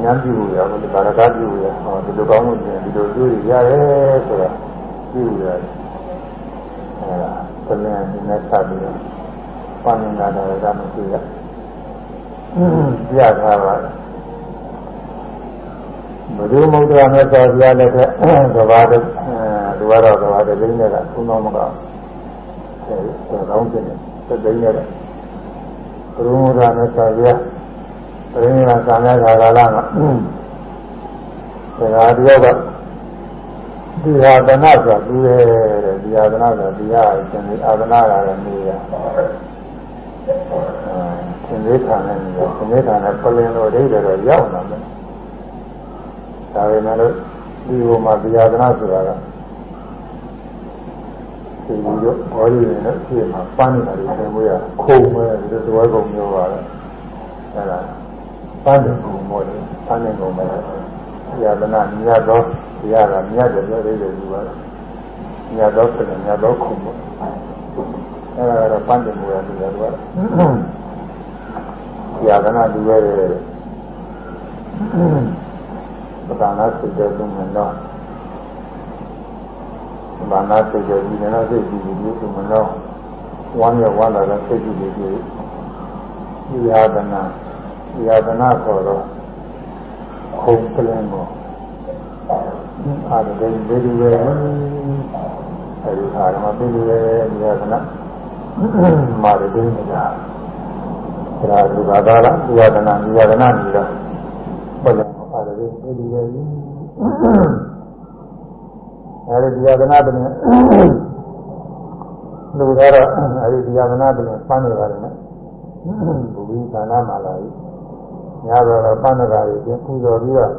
ဉာဏ်ပြုရအောင်ဒီဘာရကပြုရဟောဒီလိုကောင်းမှုတွေဒီလိုတွေ့ရတယ်ဆိုတာပြုရတယ်အဲဒါသမင်အနေနဲ့ဆက်ပြီးတော့ပါဏိနာတော်ကမရှိရပြထားပါတယ်ဘုရားမုဒ္ဒရာမြတ်စွာဘုရားလက်ထက်ကဘာတဒီကတော့ကဘာတသိန်းနဲ့ကသုံးတော်မကအဲတောင်းတင်တဲ့သိန်းနဲ့ဘုရားမုဒ္ဒရာမြတ်စွာဘုရား ပရိနိဗ္ဗာန်ဆံရခါကာလမှာဒါကတယောက်ကဒီဟာဒနာဆိုသူရဲ့တဲ့ဒီဟာဒနာဆိုဒီဟာရှင်ဒီအာဒနာကလည်းနေရရှင်သေးခံနဲ့နေရရှင်သေးခံနဲ့ပလင်လို့ဒိဋ္ဌိတော့ရောက်လာတယ်ဒါပေမဲ့လို့ဒီဟိုမှာဒီဟာဒနာဆိုတာကဒီလိုဘောရီနဲ့ရှေ့မှာပန်းနေတာတွေသင်လို့ရခုံမဲ့ဒီလိုသဝဲကုန်မျိုးပါလေအဲဒါ ပန်းတယ်ကုန်မောတယ်ပန်းတယ်ကုန်မဲ့ဒီဟာဒနာမြတ်သောဒီဟာကမြတ်တယ်ပြောသေးတယ်ဒီပါမြတ်သောပြင်မြတ်သောခုံပေါ့အဲဒါကတော့ပန်းတယ်မျိုးရတယ်ဒီကတော့ဒီဟာဒနာဒီပဲပဒနာစိတ်တဲ့လုံးမနောဘာနာစိတ်တဲ့ဒီနာစိတ်ကြည့်ပြီးဒီမနောဝမ်းရဝမ်းလာတဲ့စိတ်ကြည့်ပြီးဒီယာဒနာဒီ ယာဒနာခေါ်တော့ခုံပလင်ကိုအားတဲ့ဒီလိုပဲအဲဒီအားမှာဒီလိုပဲဒီယာဒနာမာရဒင်းနေတာဒါဒီဘာသာလားဒီယာဒနာဒီယာဒနာနေတော့ဘယ်လိုပါတယ်ဒီလိုပဲအဲဒီဒီယသနာပင်လူကတော့အဲဒီဒီယသနာပင်ပန်းနေပါတယ်နော်ဘုရားဌာနမှာလာပြီ များတော့ပန်းနေတာကြီးပြင်ပူဇော်ပြီးတော့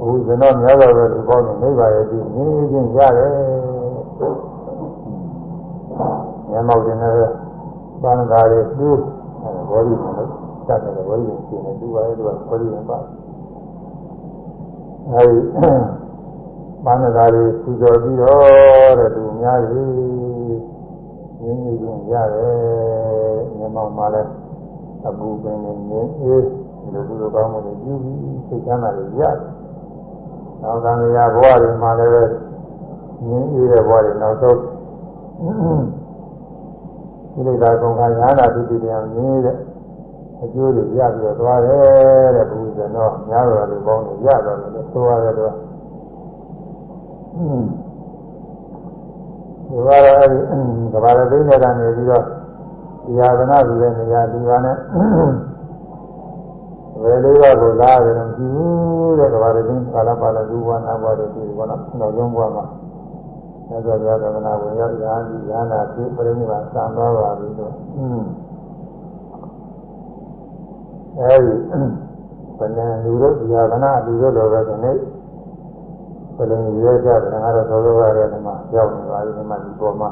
အခုဇနောများတော့ပဲလူပေါင်းနေနေပါရဲ့ဒီနေချင်းရတယ်ညမောက်တင်နေတဲ့ပန်းနေတာတွေသူ့ဘောရီနဲ့စတဲ့ဘောရီကိုရှင်းနေသူပါရဲ့သူကဘောရီနဲ့ပါအဲဒီဘာနသာတွေပူဇော်ပြီးတော့တဲ့သူများကြီးငင်းကြီးချင်းရတယ်မြမောင်မှလည်းအပူပင်နေငင်းအေး ဒီလိုသူတို့ကောင်းမှုတွေပြုပြီးစိတ်ချမ်းသာတွေရတယ်။နောက်သံဃာဘဝတွေမှာလည်းပဲငင်းအေးတဲ့ဘဝတွေနောက်ဆုံးဒီလိုသာကုန်ခါညာနာတိတိတရားငင်းတဲ့အကျိုးတွေရပြီးတော့သွားတယ်တဲ့ဘုရားတော့များတော်လူပေါင်းတွေရတော့တယ်ဆိုရတယ်တော့ဒီကတော့အဲဒီကဘာရသိတဲ့ကနေပြီးတော့ဒီဟာကနာပြီးတဲ့နေရာဒီဟာနဲ့ ဝေလေးပါးကိုလာတယ်မရှိဘူးတဲ့ကဘာရသိကာလပါဠိဘူဝနာဘောတို့ဒီဘောနော်နောက်ဆုံးဘဝမှာသစ္စာပြသနာဝင်ရောက်ရာဒီညာနာပြပြိဋိဘာစံသွားပါပြီတော့အဲဒီဘယ်နဲ့လူတို့ဒီဟာကနာလူတို့လိုပဲဒီနေ့ဘယ်လိုရဲကြတယ်ငါတော့သောသောရတဲ့မှာရောက်နေပါပြီဒီမှာဒီပေါ်မှာ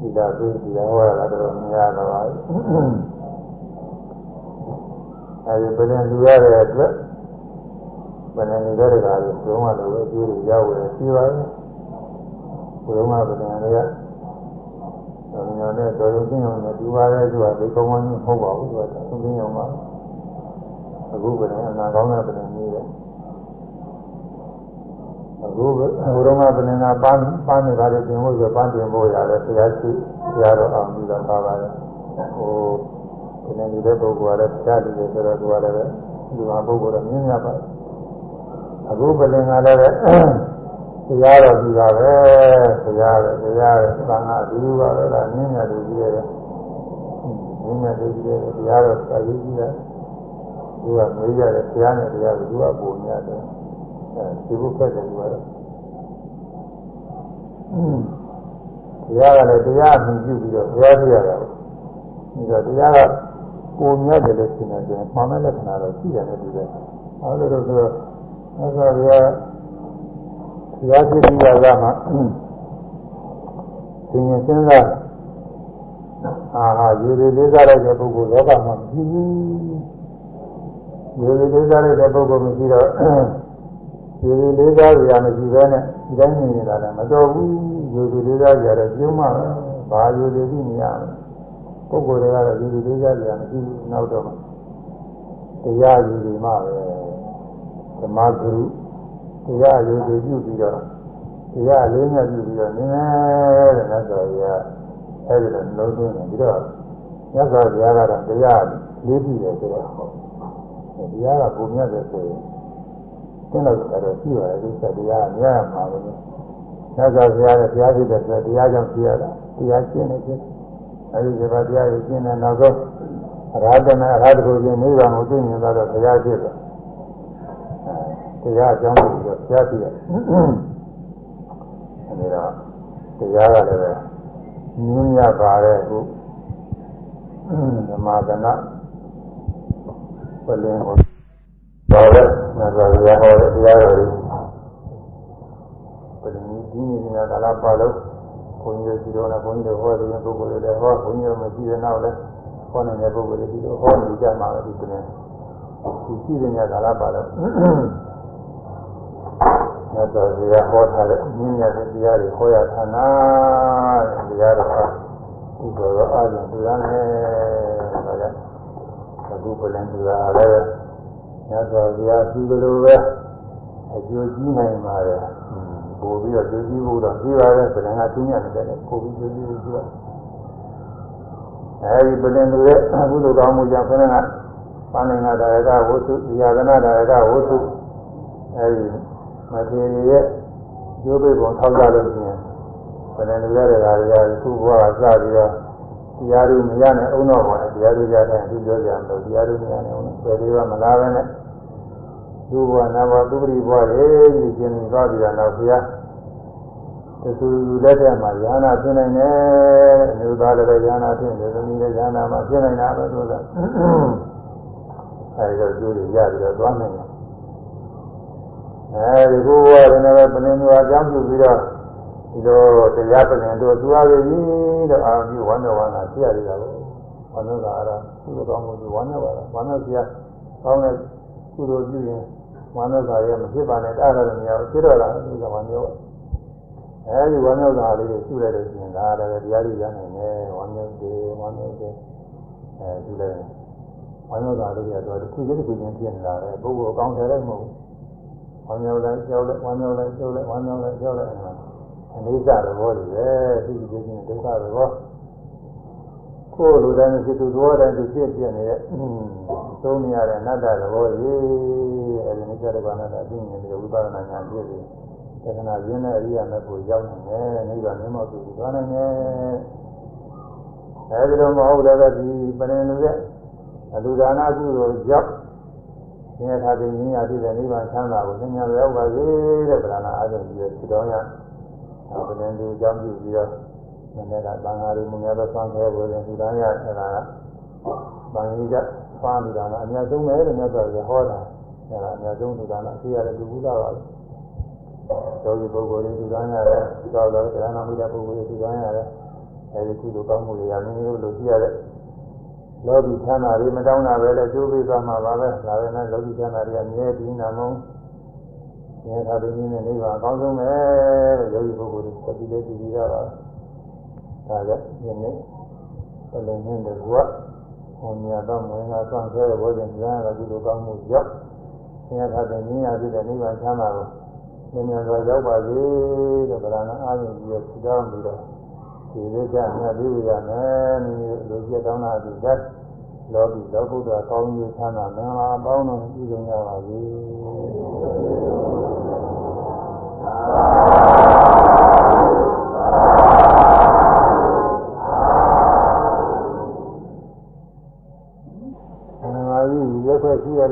ဒီလာပြီးဒီဟောရတာတော့မရတော့ပါဘူး အဲဒီဘယ်လိုလူရတဲ့အတွက်ဘယ်လိုလူရတဲ့ကလည်းဘုံကလည်းအကျိုးတွေရောက်ဝယ်ရှိပါရဲ့ဘုံကဘယ်လိုလဲတော်တော်နဲ့တော်တော်ချင်းအောင်နဲ့ဒီပါရဲဆိုတာဒီကောင်းကောင်းမဟုတ်ပါဘူးသူကသုံးသိအောင်ပါအခုဘယ်နဲ့အနာကောင်းတဲ့ဘယ်နဲ့နေလဲအခုဘုရားကဘယ်နဲ့ပန်းပန်းနေတာတွေပြင်ဖို့ဆိုပန်းပြင်ဖို့ရတယ်ဆရာရှိဆရာတော်အောင်ပြီးတော့ပါပါတယ်ဟို ဒီနေ့ဒီတဲ့ပုဂ္ဂိုလ်ကလည်းကြားတယ်ဆိုတော့သူကလည်းဒီမှာပုဂ္ဂိုလ်တော့မြင်ရပါတယ်အခုပလင်ကလည်းတရားတော်ကြီးပါပဲတရားပဲတရားပဲသံဃာဒီလိုပါပဲလားမြင်ရတယ်ကြီးရတယ်မြင်ရတယ်ကြီးရတယ်တရားတော်စာရေးကြီးတယ်သူကမေးရတယ်တရားနဲ့တရားကိုသူကပုံရတယ်အဲဒီဘုခက်တယ်သူကတော့တရားကလည်းတရားအမြင်ပြုပြီးတော့တရားပြရတာဒီတော့တရားက ကိုမြတ်တယ်လို့ရှင်းတယ်ဆိုရင်မှန်တဲ့လက္ခဏာတော့ရှိတယ်နဲ့တူတယ်အဲလိုလို့ဆိုတော့သစ္စာဘုရားတရားဖြစ်ပြီးရတာမှာသင်ရင်စဉ်းစားအာဟာယူရည်လေးစားလိုက်တဲ့ပုဂ္ဂိုလ်လောကမှာမရှိဘူးယူရည်လေးစားလိုက်တဲ့ပုဂ္ဂိုလ်မရှိတော့ယူရည်လေးစားရမရှိဘဲနဲ့ဒီတိုင်းနေနေတာလည်းမတော်ဘူးယူရည်လေးစားကြတယ်ပြုံးမှဘာယူရည်ကြည့်နေရ ပုဂ္ဂိုလ်တွေကတော့ယူရည်လေးစားကြမရှိဘူးနောက်တော့တရားယူရည်မှပဲဓမ္မဂရုတရားယူရည်ပြုပြီးတော့တရားလေးနဲ့ပြုပြီးတော့နင်းတယ်တဲ့ဆိုတော့အဲဒီလိုလုံးသွင်းတယ်ပြီးတော့မြတ်စွာဘုရားကတော့တရားလေးကြည့်တယ်ဆိုတော့တရားကပုံမြတ်တယ်ဆိုရင်သင်တော့ကတော့ရှိပါတယ်ဒီဆက်တရားအများမှာပဲမြတ်စွာဘုရားရဲ့တရားဖြစ်တဲ့ဆိုတရားကြောင့်ရှိရတာတရားရှင်းနေခြင်း အဲဒီကဘာတရားကိုရှင်းတဲ့နောက်ဆုံးအရာတနာအရာတခုချင်းနိဗ္ဗာန်ကိုသိမြင်တော့ဘုရားဖြစ်တယ်တရားအကြောင်းကိုဘုရားဖြစ်တယ်အဲဒီတော့တရားကလည်းပဲညင်းရပါတဲ့ခုဓမ္မကနာပလင်ဟောတော်တဲ့မြတ်စွာဘုရားဟောတဲ့တရားတော်တွေပလင်ကြီးကြီးနေတာကလာပါလို့ ဘုန်းကြီးတို့ဒီတော့လည်းဘုန်းကြီးတို့ဟောတဲ့ပုဂ္ဂိုလ်တွေလည်းဟောဘုန်းကြီးတို့မရှိတဲ့နောက်လည်းဟောနေတဲ့ပုဂ္ဂိုလ်တွေဒီလိုဟောနေကြမှာပဲဒီပလင်ဒီရှိတဲ့ညကလာပါလို့မြတ်စွာဘုရားဟောထားတဲ့မြင့်မြတ်တဲ့တရားတွေဟောရဌာနာတရားတော်ဟာကုသိုလ်တော်အားဖြင့်သူရမယ်ဒါကြောင့်အခုပလင်သူရလည်းမြတ်စွာဘုရားသူလိုပဲအကျိုးကြီးနိုင်ပါတယ် ပို့ပြီးတော့ကျိုးကြီးဖို့တော့ပြီးပါတယ်ပလင်ကသူညနေတယ်ကိုပြီးကျိုးကြီးဖို့ပြီးတော့အဲဒီပလင်သူရဲ့ကုသိုလ်ကောင်းမှုကြောင့်ခဏကပန်းလင်္ကာဒါယကဝုသု၊ယာကနာဒါယကဝုသုအဲဒီမထေရရဲ့ကျိုးပိတ်ပုံထောက်ကြလို့ရှိရင်ဘယ်နဲ့လူရတဲ့ကာရီခုဘဝကစပြီးတော့တရားတို့မရနဲ့အုံတော့ပါနဲ့တရားတို့ရတဲ့သူပြောကြတယ်တရားတို့မရနဲ့အုံတော့ဘယ်လေးပါမလားပဲနဲ့ သူဘဝနာဘသူပရိဘဝရဲ့ဒီရှင်နေသွားပြီးတော့နောက်ဘုရားတဆူလက်ထက်မှာဉာဏ်ဖြစ်နိုင်တယ်အမျိုးသားလည်းဉာဏ်ဖြစ်တယ်သမီးလည်းဉာဏ်မှာဖြစ်နိုင်တာပဲဆိုတာအဲဒီတော့ကျိုးတွေရပြီးတော့သွားနိုင်တယ်အဲဒီကိုယ်ကလည်းပဲပလင်မျိုးအကြောင်းပြုပြီးတော့ဒီလိုတရားပလင်တို့သူရပြီတော့အာပြုဝမ်းတော်ဝမ်းသာဖြစ်ရတာပဲဝမ်းတော်ကအားကုသိုလ်ကောင်းမှုဝမ်းတော်ပါလားဝမ်းတော်ဆရာကောင်းတဲ့ကုသိုလ်ပြုရင် ဝမ်းတော်ကရမဖြစ်ပါနဲ့တားရတယ်မရဘူးဖြစ်တော့လားဒီကဝမ်းတော်အဲဒီဝမ်းတော်ကလေးကိုပြုလိုက်လို့ရှိရင်ဒါလည်းတရားတွေရနိုင်တယ်ဝမ်းတော်တွေဝမ်းတော်တွေအဲဒီလည်းဝမ်းတော်ကလေးကတော့တစ်ခုချင်းတစ်ခုချင်းဖြစ်နေတာပဲပုဂ္ဂိုလ်အကောင်းတယ်လည်းမဟုတ်ဘူးဝမ်းမြောက်လိုက်ကြောက်လိုက်ဝမ်းမြောက်လိုက်ကြောက်လိုက်ဝမ်းမြောက်လိုက်ကြောက်လိုက်အနေစသဘောတွေပဲသိသိချင်းဒုက္ခသဘောကိုယ်လူတိုင်းဖြစ်သူသဘောတိုင်းသူဖြစ်ပြနေတဲ့ သုံးနေရတဲ့အနတ္တသဘောကြီးအဲဒီနိစ္စဒုက္ခအနတ္တသိမြင်ပြီးဝိပဿနာဉာဏ်ပြည့်ပြီးသက္ကနာရင်းတဲ့အရိယာမေဖို့ရောက်နေတယ်နိဗ္ဗာန်မျက်မှောက်ပြုသွားနိုင်တယ်အဲဒီလိုမဟုတ်လည်းဒီပရင်လူရဲ့အလူဒါနာကုသိုလ်ကြောင့်သင်္ခါသိဉာဏ်ရဖြစ်တဲ့နိဗ္ဗာန်ချမ်းသာကိုသင်ညာရောက်ပါစေတဲ့ဗလာနာအားဖြင့်ပြီးတော့တော်ရအောင်ဘယ်နဲ့ဒီအကြောင်းပြုပြီးတော့မနေ့ကသံဃာတွေမြင်ရတော့ဆွမ်းခဲဖို့ရင်ဒီတန်းရအဲ့ဒါကဗန်ကြီးက ဆွမ်းလူဒါနာအများဆုံးပဲလို့မြတ်စွာဘုရားဟောတာအဲ့ဒါအများဆုံးလူဒါနာသိရတဲ့လူဘူးလာပါလို့ယောဂီပုဂ္ဂိုလ်တွေထူထောင်ရတယ်ကြောက်တော့တရားနာမှုတဲ့ပုဂ္ဂိုလ်တွေထူထောင်ရတယ်အဲဒီကုသိုလ်ကောင်းမှုတွေရမင်းတို့လိုကြည့်ရတဲ့လောကီချမ်းသာတွေမတောင်းတာပဲလေကျိုးပေးသွားမှာပါပဲဒါပဲနဲ့လောကီချမ်းသာတွေအမြဲတည်နာမုံဉာဏ်သာပင်င်းနဲ့နိဗ္ဗာန်အကောင်းဆုံးပဲယောဂီပုဂ္ဂိုလ်တွေသတိလေးကြည့်ကြတာပါဒါကြောင့်ဒီနေ့ပလင်င်းတဲ့ဘုရား ဟောမြတ်သောမင်္ဂလာဆောင်ဆဲဘောဇင်ဉာဏ်ကကုသိုလ်ကောင်းမှုရောက်ဉာဏ်သာပင်င်းရဖြစ်တဲ့နိဗ္ဗာန်ချမ်းသာကိုဉာဏ်ဉာဏ်စွာရောက်ပါစေတဲ့ဗလာနာအားဖြင့်ပြီးတော့ထူထောင်ပြီးတော့ဒီလေးချမြတ်ပြီးရမယ်နည်းလိုကြတောင်းတာဒီသက်လောကီလောကုတ္တရာကောင်းကြီးချမ်းသာမင်္ဂလာပေါင်းတို့ပြုလုပ်ကြပါစေ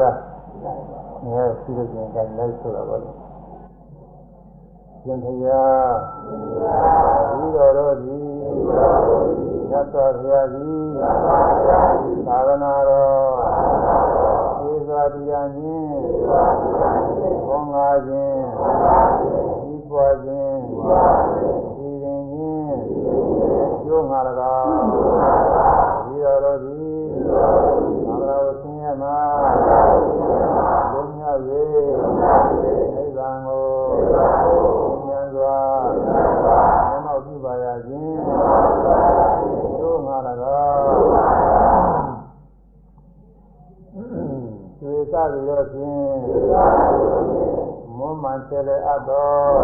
ရက်ခွက်ရှိရလားအဲရှိလို့ကျင်တိုင်းလိုက်ဆိုတာပါလို့ရှင်ဖျားဒီတော်တော်ဒီသတ်တော်ဘုရားသည်သာသနာတော်သေစွာတရားခြင်းဘုံငါခြင်းဒီပွားခြင်းဒီရင်ခြင်းကျိုးငါ၎င်းဒီတော်တော်ဒီသာသနာတော်ဆင်းရဲ မှာဘုံည၍နိဗ္ဗာန်ကိုဉာဏ်စွာမျက်မှောက်ပြုပါရခြင်းတို့ငါ၎င်းကျွေစပြီးတော့ဖြင့်မွမ်းမှန်ဆဲလေအပ်တော်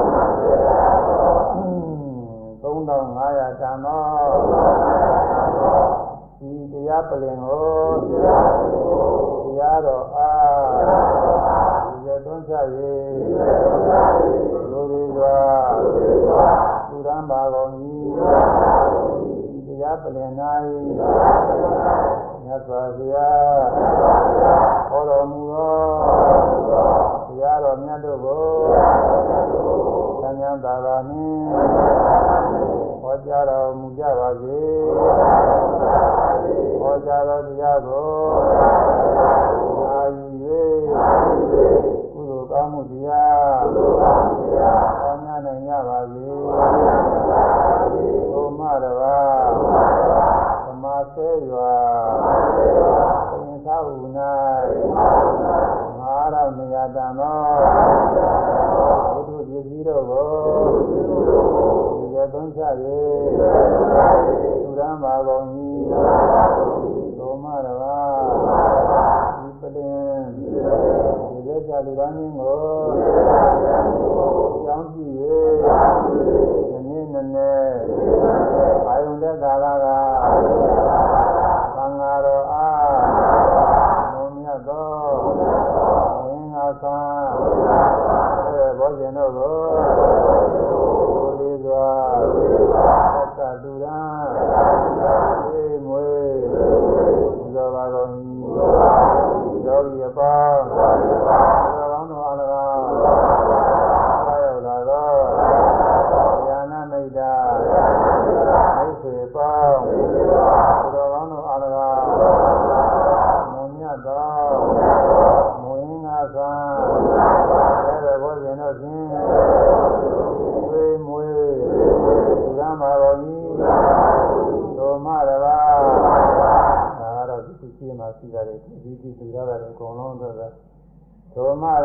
3500တန်သော ဒီတရားပလင်ကိုတရားတော်အားဒီရသွန်းချ၍လူတွေစွာသူရန်ပါကုန်၏ဒီတရားပလင်၌မြတ်စွာဘုရားဟောတော်မူသောတရားတော်မြတ်တို့ကိုသံဃာသာသာနှင့်ဟောကြားတော်မူကြပါစေ ဟောကြားတော်တရားကိုအာယူ၍ကုသိုလ်ကောင်းမှုတရားဟောများနိုင်ကြပါစေဘုမတော်ပါသမာဆဲရွာသင်္သာဟု၌ငါးတော်နေရာတန်သောဘုဒ္ဓပစ္စည်းတို့ကိုဒီကသုံးချ၍သူရမ်းပါကုန်၏ဘုမတော်ပါဒီ ပလင်ဒီလက်ချလူသားင်းကိုကြောင်းကြည့်၍ဒီနေ့နဲ့နဲ့အာယုန်တဲ့ကာလကသံဃာတော်အားမုံမြတ်သောဝင်းငါသံအဲဘောဇင်တို့ကိုကိုလေးစွာ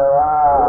သော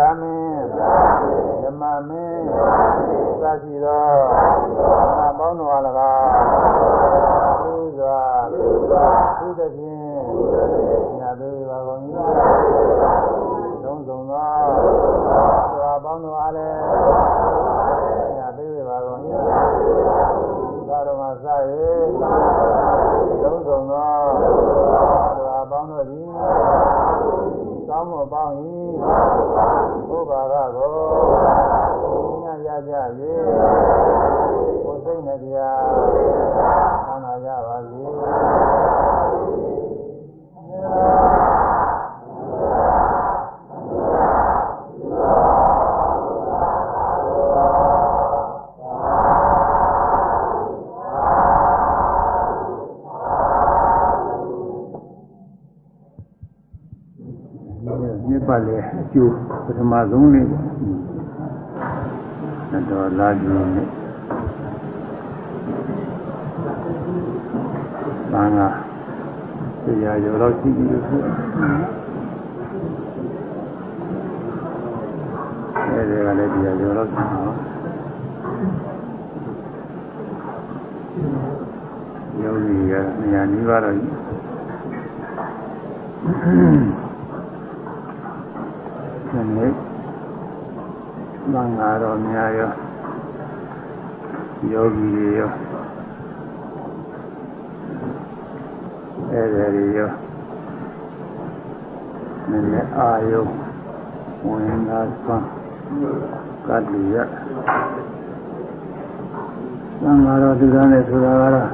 ယာမင်းဓမ္မမင်းသရှိသောအပေါင်းတော်၎င်း ထမဆုံးနေ့ပေါ့။တော့လာကြည့်နေ။ဘာငါတရားရောတော့ရှိပြီလို့ဆို။အဲဒီကလည်းတရားရောတော့ရှိမှာ။ယောဂီကနေရာနီးပါးတော့ဒီနေ့ သံဃာတော်များရောယောဂီတွေရောအဲဒီတွေရောနည်းနည်းအာယုဝင်လာဆွမ်းကတ္တိယသံဃာတော်သူရနဲ့ဆိုတာကတော့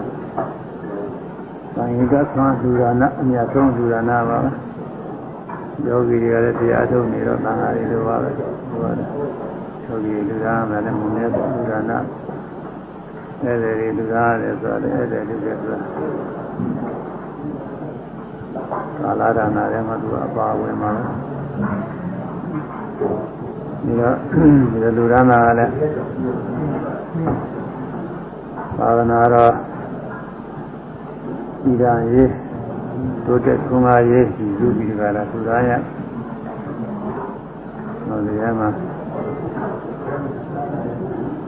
သံဃာဆွမ်းသူရနာအမြတ်ဆုံးသူရနာပါပဲယောဂီတွေကလည်းတရားထုတ်နေတော့သံဃာတွေလိုပါပဲဟုတ်ပါတယ် ယောဂီလူသားမှလည်းမုန်းတဲ့လူဒါနအဲ့ဒါတွေလူသားတယ်ဆိုတော့အဲ့ဒါလူတွေဆိုတာကာလဒါနာထဲမှာသူအပါဝင်ပါပဲဒီတော့ဒီလူဒါနာကလည်းသာသနာတော်ဤရန်ရေးတိုးတက်ထွန်းကားရေးယူပြီးကြတာသူသားရဟောဒီမှာ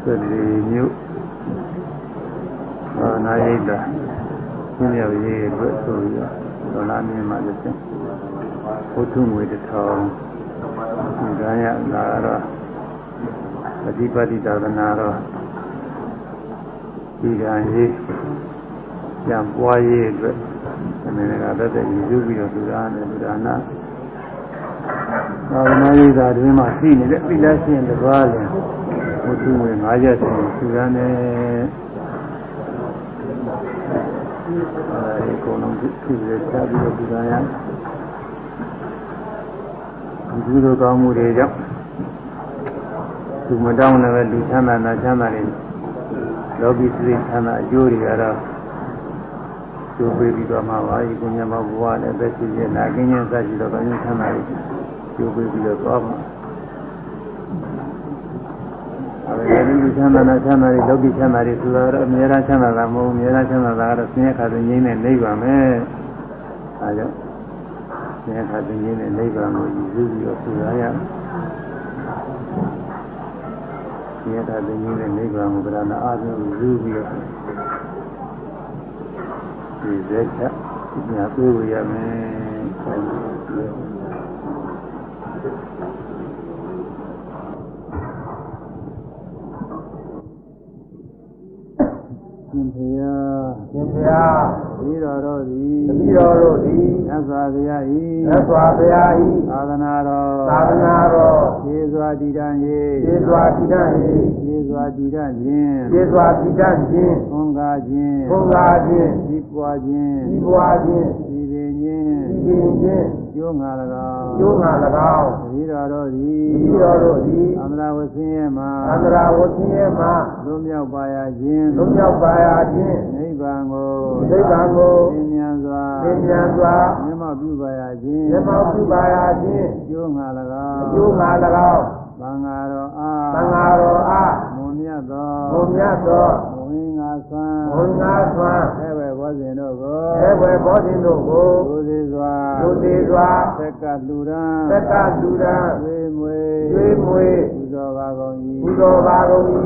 သတိမြို့ဘာနာရိတ်တာညညရေးအတွက်ဆိုပြီးတော့ဒေါ်လာမြင်မှလည်းသိဘုထုငွေတစ်ထောင်ဒီကရလာတော့ပฏิပတ်တိသာသနာတော့ဒီကံရေးပြန်ပွားရေးအတွက်အနေနဲ့ကသက်သက်ရည်ယူပြီးတော့သူသားနဲ့သူဒါနာ သာသနာ့ရေးတာတွင်မှရှိနေတဲ့ပိဋကရှင်တစ်ပါးလည်းဘုသူဝင်၅ရက်စီသူသားနဲ့အဲဒီကုလုံးသူရချပြီးတော့သူသားရဒီလိုကောင်းမှုတွေကြောင့်သူမတောင်းလည်းပဲလူချမ်းသာနာချမ်းသာနေလောကီစိတ်ချမ်းသာအကျိုးတွေကတော့ကျိုးပေးပြီးတော့မှပါဤကိုညမဘဝနဲ့သက်ရှိရနာကင်းခြင်းစရှိတော့ကောင်းခြင်းချမ်းသာတွေ ကျိုးပေးပြီးတော့သွားမှာအဲဒီလူချမ်းသာနာချမ်းသာတွေလောကီချမ်းသာတွေဆိုတာတော့အများအားချမ်းသာတာမဟုတ်အများအားချမ်းသာတာကတော့ဆင်းရဲခါသိငြိမ်းတဲ့နိဗ္ဗာန်ပဲအဲကြောင့်ဆင်းရဲခါသိငြိမ်းတဲ့နိဗ္ဗာန်ကိုယူပြီးတော့ဆိုတာရဆင်းရဲခါသိငြိမ်းတဲ့နိဗ္ဗာန်ကိုဗရဏအားဖြင့်ယူပြီးတော့ဒီဇက်ချညာပြေးရမယ် ရှင်ဖေယရှင်ဖေယပြီးတော်တို့သည်တတိတော်တို့သည်မြတ်စွာဘုရား၏မြတ်စွာဘုရား၏သာသနာတော်သာသနာတော်ခြေစွာတည်တံ့၍ခြေစွာတည်တံ့၍ခြေစွာတည်တံ့ခြင်းခြေစွာတည်တံ့ခြင်းသွန်ကားခြင်းသွန်ကားခြင်းဤပွားခြင်းဤပွားခြင်းဤပင်ခြင်းဤပင်ခြင်းကျိုးငါ၎င်းကျိုးငါ၎င်းတတိတော်တို့သည်တတိတော်တို့သည်အန္တရာဝဆင်းရဲမှာအန္တရာဝဆင်းရဲမှာလွတ်မြောက်ပါရခြင်းလွတ်မြောက်ပါရခြင်းနိဗ္ဗာန်ကိုနိဗ္ဗာန်ကိုသင်မြန်စွာသင်မြန်စွာမျက်မှောက်ပြုပါရခြင်းမျက်မှောက်ပြုပါရခြင်းကျိုးငါ၎င်းကျိုးငါ၎င်းသံဃာတော်အားသံဃာတော်အားမွန်မြတ်သောမွန်မြတ်သောဝင်းငါဆွမ်းဝင်းငါဆွမ်းအဲဝဲ ဘောဇင်တို့ကိုအဲဝဲဘောဇင်တို့ကိုဒုသေးစွာဒုသေးစွာသက်ကလူရန်သက်ကလူရန်ဝေမွေဝေမွေပူဇော်ပါကုန်၏ပူဇော်ပါကုန်၏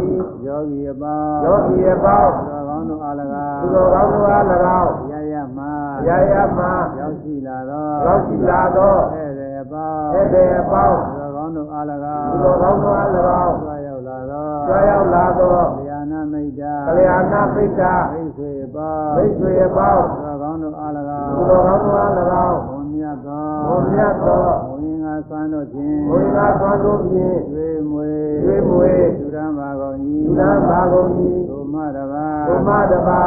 ယောဂီအပေါင်းယောဂီအပေါင်းပူဇော်ကောင်းတို့အား၎င်းပူဇော်ကောင်းတို့အား၎င်းရရမှာရရမှာရောက်ရှိလာသောရောက်ရှိလာသောဧည့်သည်အပေါင်းဧည့်သည်အပေါင်းပူဇော်ကောင်းတို့အား၎င်းပူဇော်ကောင်းတို့အား၎င်းကြွားရောက်လာသောကြွားရောက်လာသောလျာဏမိတ် တာကလျာဏမိတ်တာမိတ်ဆွေအပေါင်းမိတ်ဆွေအပေါင်းပူဇော်ကောင်းတို့အား၎င်းပူဇော်ကောင်းတို့အား၎င်းဘုံမြတ်သောဘုံမြတ်သောဘုံငါဆွမ်းတို့ဖြင့်ဘုံငါဆွမ်းတို့ဖြင့်ရွေမွေရွေမွေသူရန်ပါကုန်၏သူရန်ပါကုန်၏သုမတပါသုမတပါ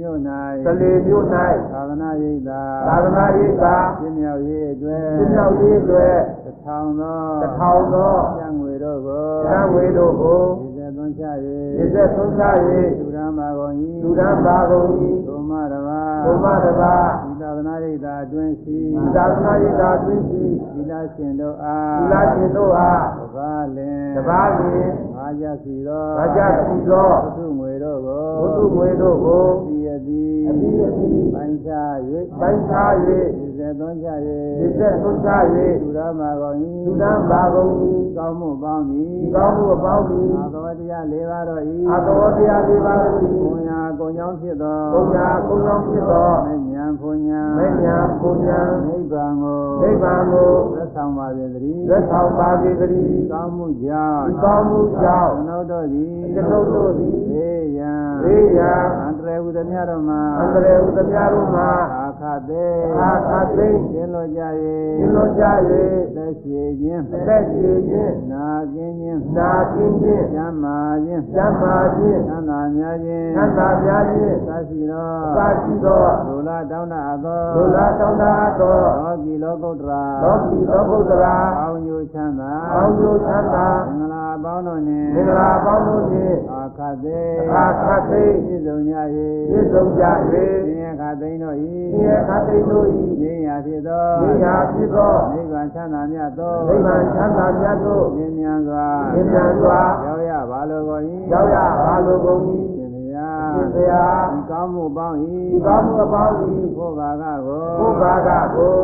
မြို့၌ကလေးမြို့၌သာသနာ့ရိပ်သာသာသနာ့ရိပ်သာပြည့်မြောက်ရေးအတွက်ပြည့်မြောက်ရေးအတွက်တထောင်သောတထောင်သောကျန်ငွေတို့ကိုကျန်ငွေတို့ကို ဒီစေသွန်းချ၍ဒီစေသွန်းချ၍သူရန်ပါကုန်၏သူရန်ပါကုန်၏သုမတပါသုမတပါဒီသာသနာ့ရိပ်သာအတွင်းရှိဒီသာသနာ့ရိပ်သာအတွင်းရှိဒီလာရှင်တို့အားဒီလာရှင်တို့အားတပါးလင်တပါးလင်ငါကြစီသောငါကြစီသောဝတ္ထုငွေတို့ကိုဝတ္ထုငွေတို့ကိုဒီအသည်အပြီးအပြီးပိုင်းခြား၍ပိုင်းခြား၍ဒီစေသွန်းချ၍ဒီစေသွန်းချ၍သူရမှာကုန်၏သူရမှာကုန်၏ကောင်းမှုပေါင်းသည်ကောင်းမှုပေါင်းသည်အာသောတရား၄ပါးတို့၏အာသောတရား၄ပါးတို့၏ကိုညာကိုကြောင်းဖြစ်သောကိုညာကိုကြောင်းဖြစ်သောမဉ္ဇဉ်ဘုံညာမဉ္ဇဉ်ဘုံညာနိဗ္ဗာန်ကိုနိဗ္ဗာန်ကိုသက် ဆောင်ပါစေတည်းသက်ဆောင်ပါစေတည်းကောင်းမှုကြောင့်ကောင်းမှုကြောင့်ကျွန်ုပ်တို့သည်ကျွန်ုပ်တို့သည်ဘေးရန်ဘေးရန်အန္တရာယ်ဟုသမျှတို့မှာအန္တရာယ်ဟုသမျှတို့မှာအာ ခသေအာခသေကျင်းလို့ကြ၍ကျင်းလို့ကြ၍သက်ရှိခြင်းသက်ရှိခြင်းနာကင်းခြင်းနာကင်းခြင်းကျမ်းမာခြင်းကျမ်းမာခြင်းသံသာများခြင်းသံသာများခြင်းသာရှိသောသာရှိသောဒုလတောင်းတအပ်သောဒုလတောင်းတအပ်သောလောကီလောကုတ္တရာလောကီလောကုတ္တရာအောင်းညိုချမ်းသာအောင်းညိုချမ်းသာမင်္ဂလာပေါင်းတို့နှင့်မင်္ဂလာပေါင်းတို့နှင့်အာခသေအာခသေပြည့်စုံကြ၍ပြည့်စုံကြ၍သင်္ယခသိန်းတို့၏သင်္ယခသိန်းတို့၏ဉာဏ်ရာဖြစ်သောဉာဏ်ရာဖြစ်သောနိဗ္ဗာန်ချမ်းသာမြတ်သောနိဗ္ဗာန်ချမ်းသာမြတ်သောဉာဏ်ဉာဏ်စွာဉာဏ်ဉာဏ်စွာရောက်ရပါလိုကုန်၏ရောက်ရပါလိုကုန်၏ရှင်ဘုရားရှင်ဘုရားဒီကောင်းမှုပေါင်း၏ဒီကောင်းမှုပေါင်း၏ဘုရားကကိုဘုရားကကို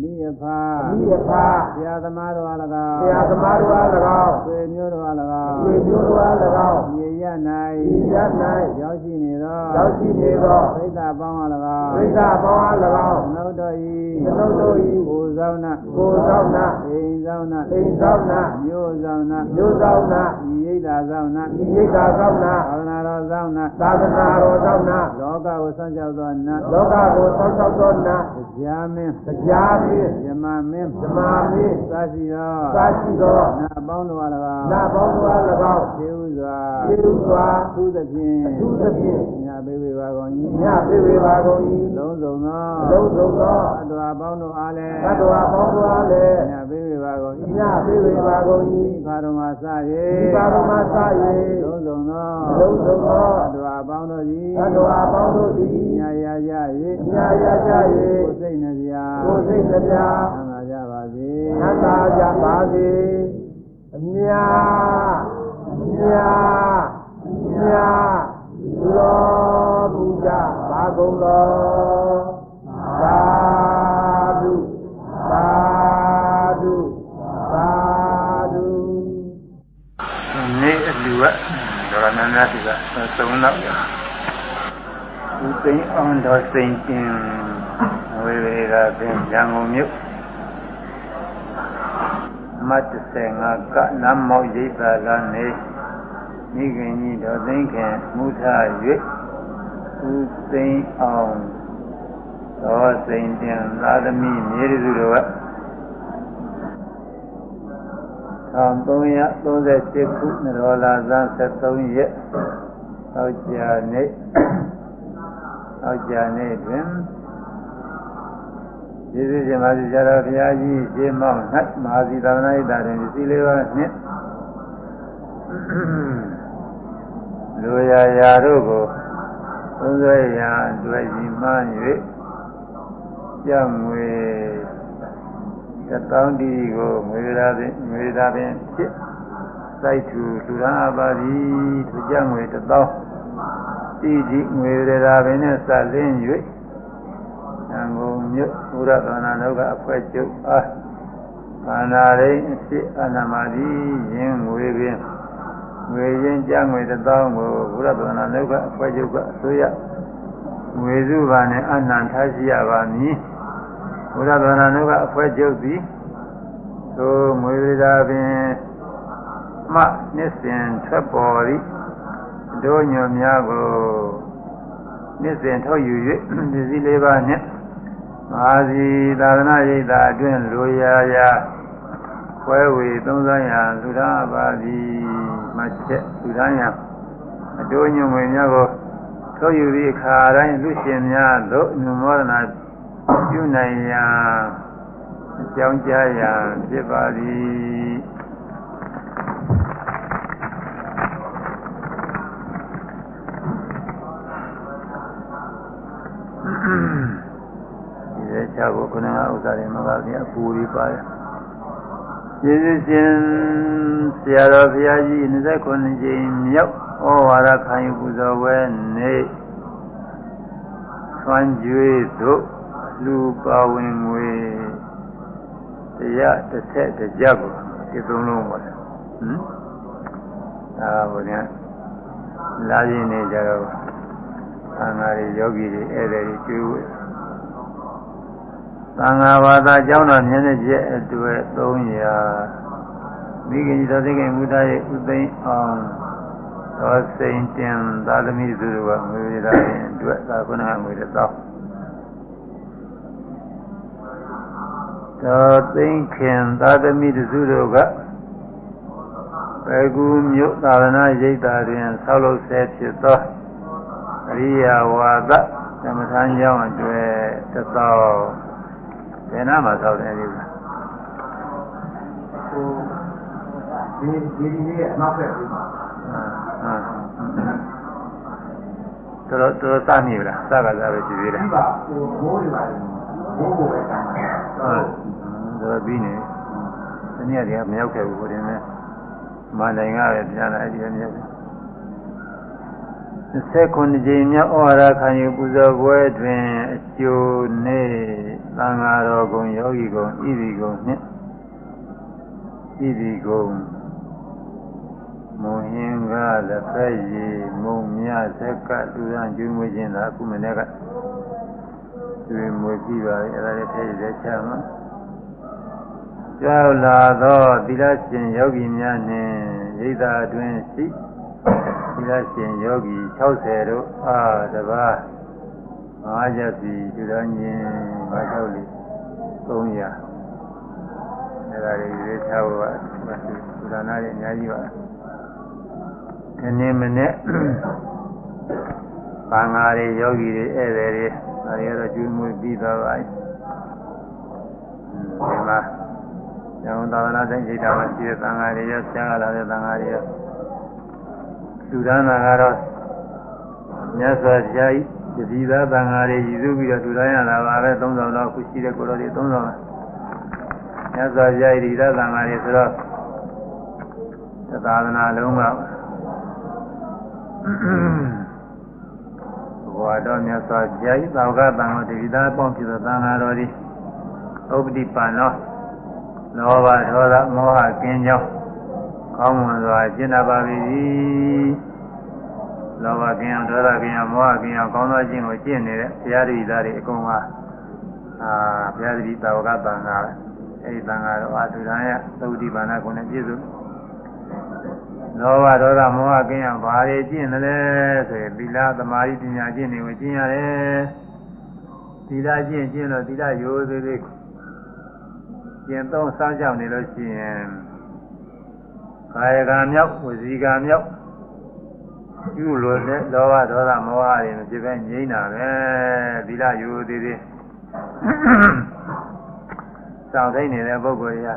မိယဖာမိယဖာဆရာသမားတော်အား၎င်းဆရာသမားတော်အား၎င်းဆွေမျိုးတော်အား၎င်းဆွေမျိုးတော်အား၎င်းမြေရ၌မြေရ၌ရောက်ရှိနေသောရောက်ရှိနေသောသိတ္တပေါင်းအား၎င်းသိတ္တပေါင်းအား၎င်းနှုတ်တော်ဤနှုတ်တော်ဤကိုဆောင်နာကိုဆောင်နာအိမ်ဆောင်နာအိမ်ဆောင်နာမျိုးဆောင်နာမျိုးဆောင်နာဤရိတ်တာဆောင်နာဤရိတ်တာဆောင်နာသာသနာတော်ဆောင်နာသာသနာတော်ဆောင်နာလောကကိုဆောင်းကြောက်သောနတ်လောကကိုဆောင်းကြောက်သောနတ်တရားမင်းတရားမင်းယမမင်းဓမ္မမင်းသာရှိသောသာရှိသောနာပေါင်းတော်၎င်းနာပေါင်းတော်၎င်းသေဥစွာသေဥစွာသူသဖြင့်သူသဖြင့်ည ပေးဝေပါကုန်၏ညပေးဝေပါကုန်၏လုံးစုံသောလုံးစုံသောသတ္တဝါပေါင်းတို့အားလည်းသတ္တဝါပေါင်းတို့အားလည်းညပေးဝေပါကုန်၏ညပေးဝေပါကုန်၏ဘာတော်မှာစ၍ဘာတော်မှာစ၍လုံးစုံသောလုံးစုံသောသတ္တဝါပေါင်းတို့သည်သတ္တဝါပေါင်းတို့သည်ညရာကြ၍ညရာကြ၍ကိုယ်စိတ်နှပြကိုယ်စိတ်နှပြသံသာကြပါစေသံသာကြပါစေအမြအမြအမြ လောဘုရားဘာကုန်လောသာဓုသာဓုသာဓုနေအလူကဒေါ်ရနန္ဒစီကသုံးတော့စိန်အောင်တော်စိန်ကျင်ဝေဝေကပင်ရန်ကုန်မြို့မတ်35ကနမ်းမောက်ရိပ်သာလာနေ မိခင်ကြီးတော်သိခင်မူထ၍ဦးသိန်းအောင်တော်စိန်တင်သာသမီမြေစုတို့က1338ခုနရောလာဇန်73ရက်အောက်ကြာနေ့အောက်ကြာနေ့တွင်ကျေးဇူးရှင်ပါစီဆရာတော်ဘုရားကြီးရှင်းမောင်း၌မဟာစီသာသနာ့တာတွင်စီလေးပါးနှင့် လူရာရာတို့ကိုသုံးဆွဲရာအတွက်ကြီးမှန်း၍ကြံ့ငွေတတောင်းတီကိုငွေရာပင်ငွေရာပင်ဖြစ်စိုက်ထူလူရန်အပါသည်သူကြံ့ငွေတတောင်းတီတီငွေရာပင်နဲ့စလင်း၍ံကုန်မြို့ဘုရားသာနာတော်ကအဖွဲကျုပ်အားဘာနာရိအဖြစ်အနာမတိယင်းငွေပင် ငွေရင်ကြငွေတစ်သောင်းကိုဘုရားသာနာတော်ကအဖွဲကျုပ်ကအစိုးရငွေစုပါနဲ့အနန္တရှိရပါမည်ဘုရားသာနာတော်ကအဖွဲကျုပ်သည်သို့ငွေသာပင်မှနှစ်စဉ်ထွက်ပေါ်သည့်တို့ညွန်များကိုနှစ်စဉ်ထုတ်ယူ၍ပစ္စည်းလေးပါးနဲ့မဟာစီသာသနာ့ရိပ်သာအတွင်းလူရာရာခွဲဝေသုံးဆန်းရာလူသားပါသည် မချက်လူသားရာအတိုးညွန်ဝင်များကိုထုတ်ယူသည့်အခါတိုင်းလူရှင်များတို့ညမောဒနာပြုနိုင်ရာအကြောင်းကြားရာဖြစ်ပါသည်ချဖို့ခုနကဥစ္စာတွေမပါဘူးအပူတွေပါတယ် ကျေးဇူးရှင်ဆရာတော်ဘုရားကြီး29ကြိမ်မြောက်ဩဝါဒခံယူပူဇော်ပွဲနေ့ဆွမ်းကြွေးသို့လူပါဝင်ငွေတရားတစ်ဆက်တစ်ကြပ်ကိုဒီသုံးလုံးပါဟမ်ဒါဘုရားလာရင်းနေကြတော့သံဃာတွေယောဂီတွေဧည့်သည်တွေကျွေးဝဲ သံဃာဘာသာကျောင်းတော်မျက်နှာကျက်အတွက်300မိခင်ကြီးတော်သိခင်မူသားရဲ့ဥသိမ်းအောင်တော်စိန်တင်သာသမီစုတို့ကငွေရတာရင်အတွက်သာခုနကငွေတစ်သောင်းတော်သိခင်သာသမီစုတို့ကပေကူမြို့သာသနာရိပ်သာတွင်ဆောက်လုပ်ဆဲဖြစ်သောအရိယဝါဒသမထမ်းကျောင်းအတွက်တစ် သောင်းဘယ်နာမှာဆောက်တယ်ဒီကဟိုဒီဒီလေးရဲ့အနောက်ဘက်ပြီးမှာဟာတော်တော်တော်စမိလားစကားစားပဲကြည့်သေးတယ်ဒီပါဟိုမိုးတွေပါတယ်မိုးကိုပဲတမ်းပါတယ်ဟုတ်တော်ပြီးနေတနည်းတည်းမရောက်ခဲ့ဘူးဟိုတင်နဲ့မနိုင်ကပဲပြန်လာအဲ့ဒီမြောက်29ကြိမ်မြောက်ဩဝါဒခံယူပူဇော်ပွဲတွင်အကျိုးနေ့ သံဃာတော်ကုံယောဂီကုံဣတိကုံနှင့်ဣတိကုံမုံဟင်းကလက်ဖက်ရည်မုံမြဆက်ကတူရန်ကျွေးမွေးခြင်းသာအခုမနေ့ကကျွေးမွေးပြီးပါပြီအဲ့ဒါလေးထည့်ရတဲ့ချာမှာကြောက်လာသောသီလရှင်ယောဂီများနှင့်ရိတ်သာအတွင်းရှိသီလရှင်ယောဂီ60တို့အားတပါး ငါးချက်စီကျူတော်ညင်ငါးချောက်လေး300အဲဒါတွေရေးထားဖို့ကသုဒနာတွေအများကြီးပါဒီနေ့မနေ့ဘာငါတွေယောဂီတွေဧည့်သည်တွေဒါတွေကတော့ကျွေးမွေးပြီးသွားပါပြီဒီမှာကျောင်းသာသနာ့ဆိုင်စိတ်ဓာတ်မှာရှိတဲ့သံဃာတွေရောဆရာလာတဲ့သံဃာတွေရောလူဒါနာကတော့မြတ်စွာဘုရားကြီး တတိသာသံဃာတွေရည်စူးပြီးတော့လူဒါရတာပါပဲသုံးဆောင်တော့ခုရှိတဲ့ကိုယ်တော်တွေသုံးဆောင်မြတ်စွာဘုရားကြီးဒီသာသံဃာတွေဆိုတော့သာသနာလုံးကဘဝတော်မြတ်စွာဘုရားကြီးသာဝကသံဃာတတိသာပေါင်းဖြစ်သောသံဃာတော်တွေဥပတိပန်သောလောဘဒေါသမောဟကင်းကြောင်းကောင်းမွန်စွာကျင့်တတ်ပါပြီ လောဘကင်းအောင်ဒေါသကင်းအောင်မောဟကင်းအောင်ကောင်းသောခြင်းကိုကျင့်နေတဲ့ဘုရားတပည့်သားတွေအကုန်ဟာအာဘုရားတပည့်သာဝကတန်ခါအဲဒီတန်ခါတော့အာသုရံယသုတိပါဏကုနဲ့ပြည့်စုံလောဘဒေါသမောဟကင်းအောင်ဘာတွေကျင့်တယ်လဲဆိုရင်သီလသမာဓိပညာကျင့်နေကိုကျင့်ရတယ်သီလကျင့်ကျင့်တော့သီလရိုးသေးသေးကျင့်သုံးစားကြောက်နေလို့ရှိရင်ကာယကံမြောက်ဝစီကံမြောက် ပြုလို့တဲ့လောဘဒေါသမောဟတွေမဖြစ်ပဲငြိမ်းတာပဲသီလရိုးသေးသေးစောင့်သိနေတဲ့ပုဂ္ဂိုလ်ရာ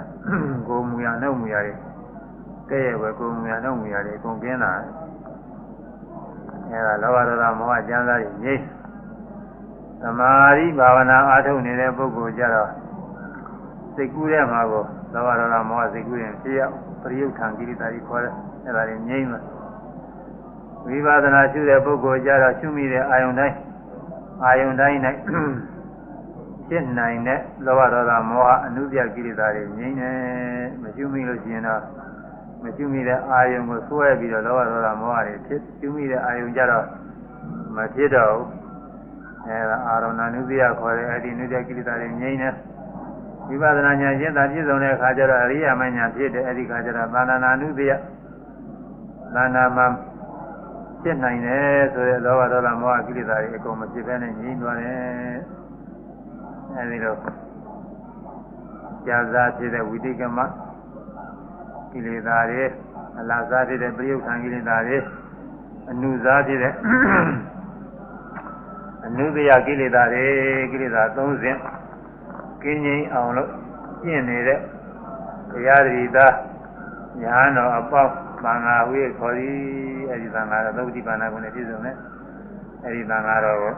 ကိုယ်မူရနှုတ်မူရတွေကဲ့ရဲ့ပဲကိုယ်မူရနှုတ်မူရတွေအကုန်ကျင်းတာအဲဒါလောဘဒေါသမောဟကျမ်းစာတွေငြိမ်းသမာဓိဘာဝနာအားထုတ်နေတဲ့ပုဂ္ဂိုလ်ကြတော့စိတ်ကူးတဲ့မှာကိုလောဘဒေါသမောဟစိတ်ကူးရင်ဖြစ်ရောက်ပရိယုထံကိရိတာကြီးခေါ်တဲ့အဲဒါတွေငြိမ်းမှာ ဝိပဿနာရှုတဲ့ပုဂ္ဂိုလ်ကြတော့ရှုမိတဲ့အာယုန်တိုင်းအာယုန်တိုင်း၌ဖြစ်နိုင်တဲ့လောဘဒေါသမောဟအနုပြကိရိတာတွေငြိမ်းနေမရှုမိလို့ရှိရင်တော့မရှုမိတဲ့အာယုန်ကိုဆွဲပြီးတော့လောဘဒေါသမောဟတွေဖြစ်ရှုမိတဲ့အာယုန်ကြတော့မဖြစ်တော့ဘူးအဲဒါအာရုံနာနုပြခေါ်တဲ့အဲ့ဒီနုပြကိရိတာတွေငြိမ်းနေဝိပဿနာဉာဏ်ရှင်းတာပြည့်စုံတဲ့အခါကျတော့အရိယာမဉာဏ်ဖြစ်တဲ့အဲ့ဒီအခါကျတော့သာဏနာနုပြသာဏမှာ ဖြစ်နိုင်တယ်ဆိုတဲ့လောဘဒေါသမောဟကိလေသာတွေအကုန်မဖြစ်ဘဲနဲ့ငြိမ်းသွားတယ်အဲဒီတော့ကြာစားဖြစ်တဲ့ဝိတိကမကိလေသာတွေအလားစားဖြစ်တဲ့ပရိယုခံကိလေသာတွေအနုစားဖြစ်တဲ့အနုတယကိလေသာတွေကိလေသာ30ကင်းငြိမ်းအောင်လို့ကျင့်နေတဲ့တရားတိသားညာတော်အပေါင်း သံဃာဝိခေါ်သည်အဲဒီသံဃာတော်သုတိပါဏကုနဲ့ပြည့်စုံတယ်အဲဒီသံဃာတော်ကို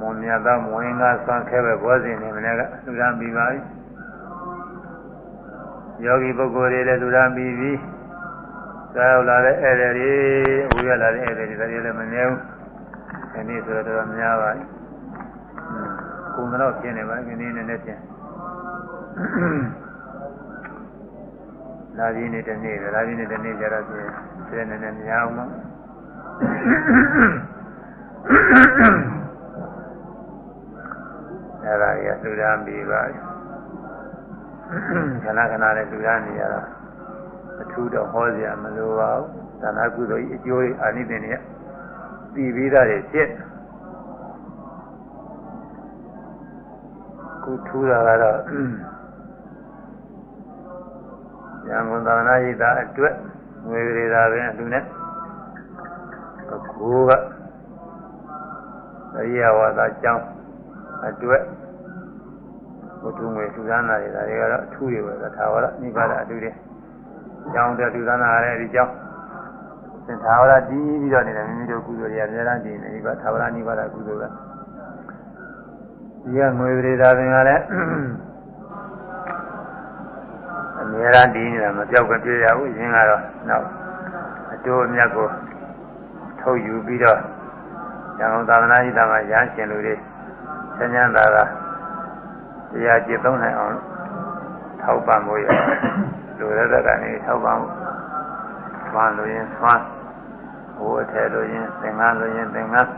မွန်မြတ်သောမဝင်ကဆွမ်းခဲပဲဘောဇင်နေမနေ့ကလူရန်ပြီးပါပြီယောဂီပုဂ္ဂိုလ်တွေလည်းလူရန်ပြီးပြီသာရောက်လာတဲ့ဧည့်သည်တွေဝိရလာတဲ့ဧည့်သည်တွေလည်းမမြဲဘူးဒီနေ့ဆိုတော့တော်များပါပြီကုံတော့ပြင်းနေပါဒီနေ့နဲ့နဲ့ပြန် လာပြီးနေတနေ့လာပြီးနေတနေ့ကြတော့ပြင်းပြင်းနေနေမရအောင်မအဲ့ဒါကြီးကလူရန်ပြီးပါခဏခဏနဲ့လူရန်နေရတော့အထူးတော့ဟောစရာမလိုပါဘူးဒါနကုသိုလ်ကြီးအကျိုးအာနိသင်တွေပြီးပြီးသားတွေဖြစ်ခုထူးတာကတော့ ရန်ကုန်သာသနာ့ရေးသားအတွက်ငွေကြေးသာပဲအလူနဲ့ကိုကတရားဝါဒကျောင်းအတွက်ဘုသူငွေထူသန်းတာတွေဒါတွေကတော့အထူးတွေပဲသာဝရနိဗ္ဗာန်အတူတွေကျောင်းတဲ့ထူသန်းတာလည်းဒီကျောင်းသင်္သာဝရတည်ပြီးတော့နေတယ်မိမိတို့ကုသိုလ်တွေအများအားဖြင့်ဒီကသာဝရနိဗ္ဗာန်ကုသိုလ်ကဒီကငွေကြေးသာပင်ကလည်း အများအားတည်နေတာမပြောက်ကြပြရဘူးရင်းကတော့နောက်အတိုးအမြတ်ကိုထုတ်ယူပြီးတော့ရန်ကုန်သာသနာ့ဤတာမှာရဟန်းရှင်လူတွေဆញ្ញံသာကတရားကျင့်သုံးနိုင်အောင်ထောက်ပံ့ဖို့ရလူရတဲ့ကနေထောက်ပံ့သွားလို့ရင်သွားဟိုအထက်လို့ရင်သင်္ကန်းလို့ရင်သင်္ကန်း